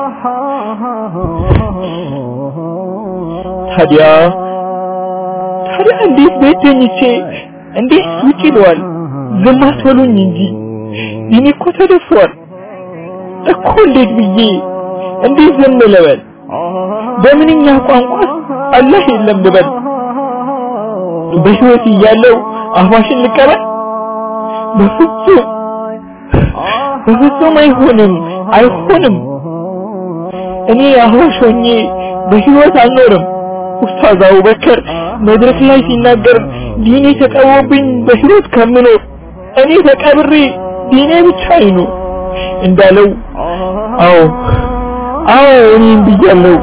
ታዲያ ታዲያ እንዴት ቤት ተኝቼ እንዴት ውጭ ይለዋል ዝም አትበሉኝ እንጂ። ዲኔ እኮ ተደፍሯል። እኮ እንዴት ብዬ እንዴት ዝም ልበል በምንኛ ቋንቋ አላህ የለም ልበል? በህይወት እያለው አፋሽን ልቀበል? በፍጹም! በፍጹም አይሆንም! አይሆንም! እኔ አህዋሽ ሆኜ በህይወት አልኖርም! ኡስታዝ አቡበከር መድረክ ላይ ሲናገር ዲኔ ተቀቦብኝ በህይወት ከምኖር እኔ ተቀብሬ ዲኔ ብቻ ይኑር እንዳለው። አዎ አዎ እኔም ብያለሁ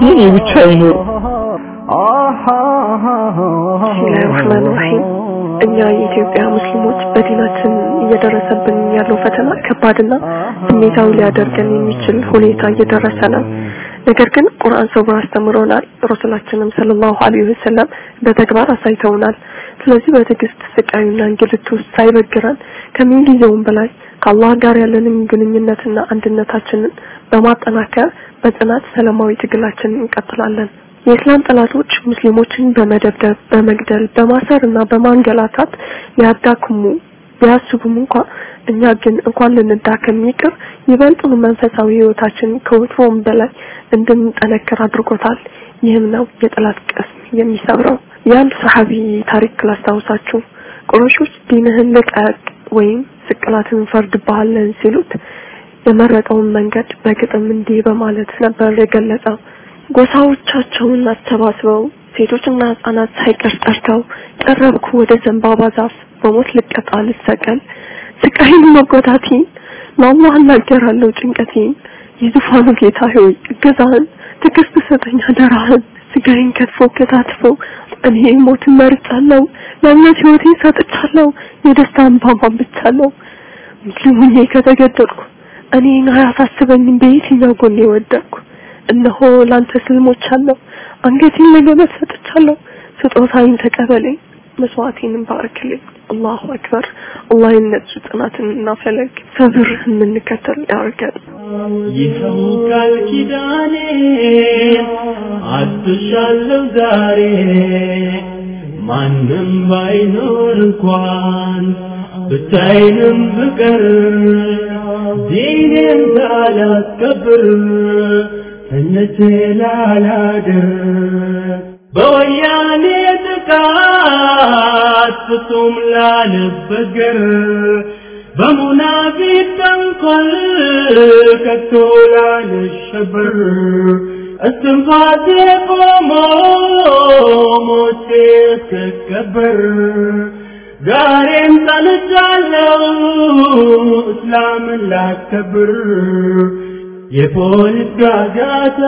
ዲኔ ብቻ ረሂም እኛ የኢትዮጵያ ሙስሊሞች በዲናችን እየደረሰብን ያለው ፈተና ከባድና ስሜታዊ ሊያደርገን የሚችል ሁኔታ እየደረሰ ነው። ነገር ግን ቁርአን ሰብር አስተምሮናል። ረሱላችንም ሰለላሁ ዐለይሂ ወሰለም በተግባር አሳይተውናል። ስለዚህ በትዕግስት ስቃዩና እንግልቱ ሳይበግረን ከምንጊዜውም በላይ ከአላህ ጋር ያለንን ግንኙነትና አንድነታችንን በማጠናከር በጽናት ሰላማዊ ትግላችንን እንቀጥላለን። የእስላም ጠላቶች ሙስሊሞችን በመደብደብ፣ በመግደል፣ በማሰር እና በማንገላታት ሊያዳክሙ ቢያስቡም እንኳ እኛ ግን እንኳን ልንዳከም ይቅር ይበልጡን መንፈሳዊ ህይወታችን ከወትሮም በላይ እንድንጠነክር አድርጎታል። ይህም ነው የጠላት ቅስም የሚሰብረው። የአንድ ሰሐቢ ታሪክ ላስታውሳችሁ። ቁረሾች ዲንህን ልቀቅ ወይም ስቅላትን እንፈርድብሃለን ሲሉት የመረጠውን መንገድ በግጥም እንዲህ በማለት ነበር የገለጸው። ጎሳዎቻቸውን አሰባስበው ሴቶችና ህጻናት ሳይቀር ጠርተው ቀረብኩ ወደ ዘንባባ ዛፍ በሞት ልቀጣ ልሰቀል ስቃይን መጎዳቴን ለአላህ እናገራለሁ ጭንቀቴን የዙፋኑ ጌታ ሆይ እገዛህን ትዕግስት ሰጠኝ አደራህን ስጋዬን ከትፎ ከታትፎ እኔ ሞትን መርጫለሁ ለእምነት ህይወቴን ሰጥቻለሁ የደስታ እንባ ማንብቻለሁ ሙስሊም ሆኜ ከተገደልኩ እኔን አያሳስበኝም በየትኛው ጎኔ ወደቅኩ? እነሆ ላንተ ስልሞቻለሁ አንገቴን ለገመድ ሰጥቻለሁ። ስጦታዬን ተቀበለኝ መስዋዕቴንም ባርክልኝ። አላሁ አክበር። አላህ የነሱ ጽናትን እና ፈለግ ሰብር የምንከተል ያርገን። ይኸው ቃል ኪዳኔ አድሻለሁ ዛሬ። ማንም ባይኖር እንኳን ብቻዬንም ብቀር ዲኔን ሳላስከብር ተኝቼ ላላድር። በወያኔ ጥቃት ፍጹም ላልበገር በሙናፊቅ ተንኮል ከቶ ላልሸበር። እስትንፋሴ ቆሞ ሞቴ እስክከበር ዛሬም ጸንቻለሁ እስላምን ላከብር? የፖሊስ ጋጋታ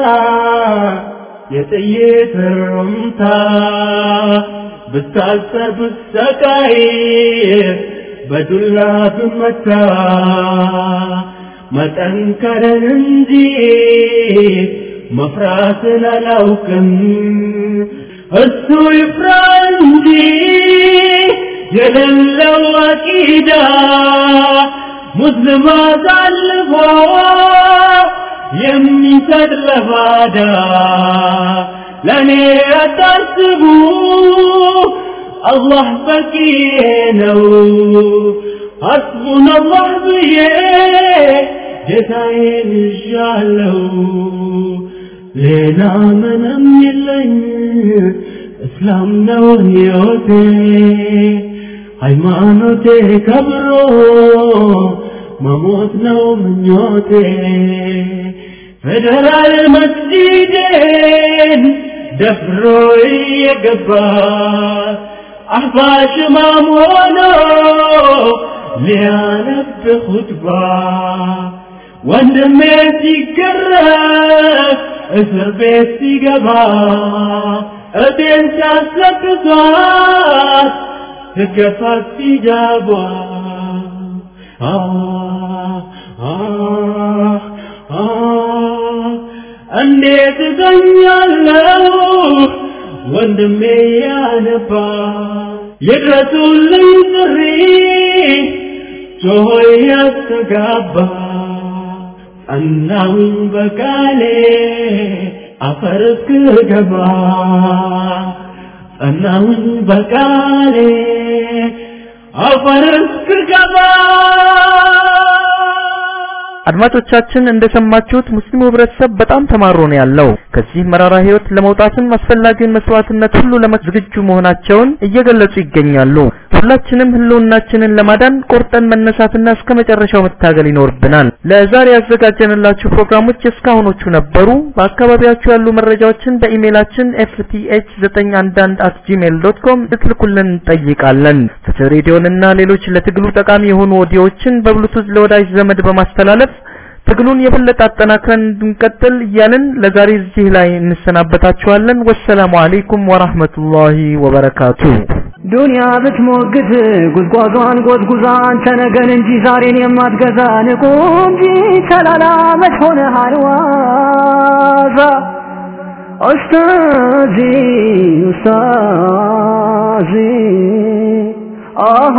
የጥይት ሩምታ ብታሰር ብሰቃይ በዱላ ብመታ መጠንከርን እንጂ መፍራትን አላውቅም እሱ ይፍራ እንጂ የሌለው አቂዳ ሙስሊም አሳልፎ የሚሰጥ ለባዳ ለእኔ አታስቡ አላህ በቂ ነው ሐስቡን አላህ ብዬ ጌታዬን ይዣለሁ ሌላ ምንም የለኝ እስላም ነው ሕይወቴ ሃይማኖቴ ከብሮ መሞት ነው ምኞቴ። ፌደራል መስጂዴን ደፍሮ እየገባ አህባሽ ኢማም ሆኖ ሊያነብ ኹጥባ። ወንድሜ ሲገረፍ እስር ቤት ሲገባ እቴን ሲያስለቅሷት ትገፋት ሲጃቧ እንዴት እተኛለሁ ወንድሜ ያነባ የድረሱልኝ ጥሪ ጮሆ ያስተጋባ ጸናውን በቃሌ አፈር እስክገባ ጸናውን በቃሌ አፈር እስክገባ አድማጮቻችን እንደሰማችሁት ሙስሊሙ ህብረተሰብ በጣም ተማሮ ነው ያለው። ከዚህ መራራ ህይወት ለመውጣትም አስፈላጊውን መስዋዕትነት ሁሉ ለዝግጁ መሆናቸውን እየገለጹ ይገኛሉ። ሁላችንም ህልውናችንን ለማዳን ቆርጠን መነሳትና እስከ መጨረሻው መታገል ይኖርብናል። ለዛሬ ያዘጋጀንላችሁ ፕሮግራሞች እስካሁኖቹ ነበሩ። በአካባቢያችሁ ያሉ መረጃዎችን በኢሜይላችን fth911@gmail.com ልትልኩልን እንጠይቃለን። ፍትህ ሬዲዮንና ሌሎች ለትግሉ ጠቃሚ የሆኑ ኦዲዮዎችን በብሉቱዝ ለወዳጅ ዘመድ በማስተላለፍ ትግሉን የበለጠ አጠናክረን እንድንቀጥል እያልን ለዛሬ እዚህ ላይ እንሰናበታችኋለን። ወሰላሙ አለይኩም ወራህመቱላሂ ወበረካቱ። ዱንያ ብትሞግት ጉዝጓዟን ጎዝጉዛ አንተ ነገን እንጂ ዛሬን የማትገዛ ንቁ እንጂ ተላላ መች ሆነ ሀልዋዛ ኡስታዚ ኡስታዚ አሃ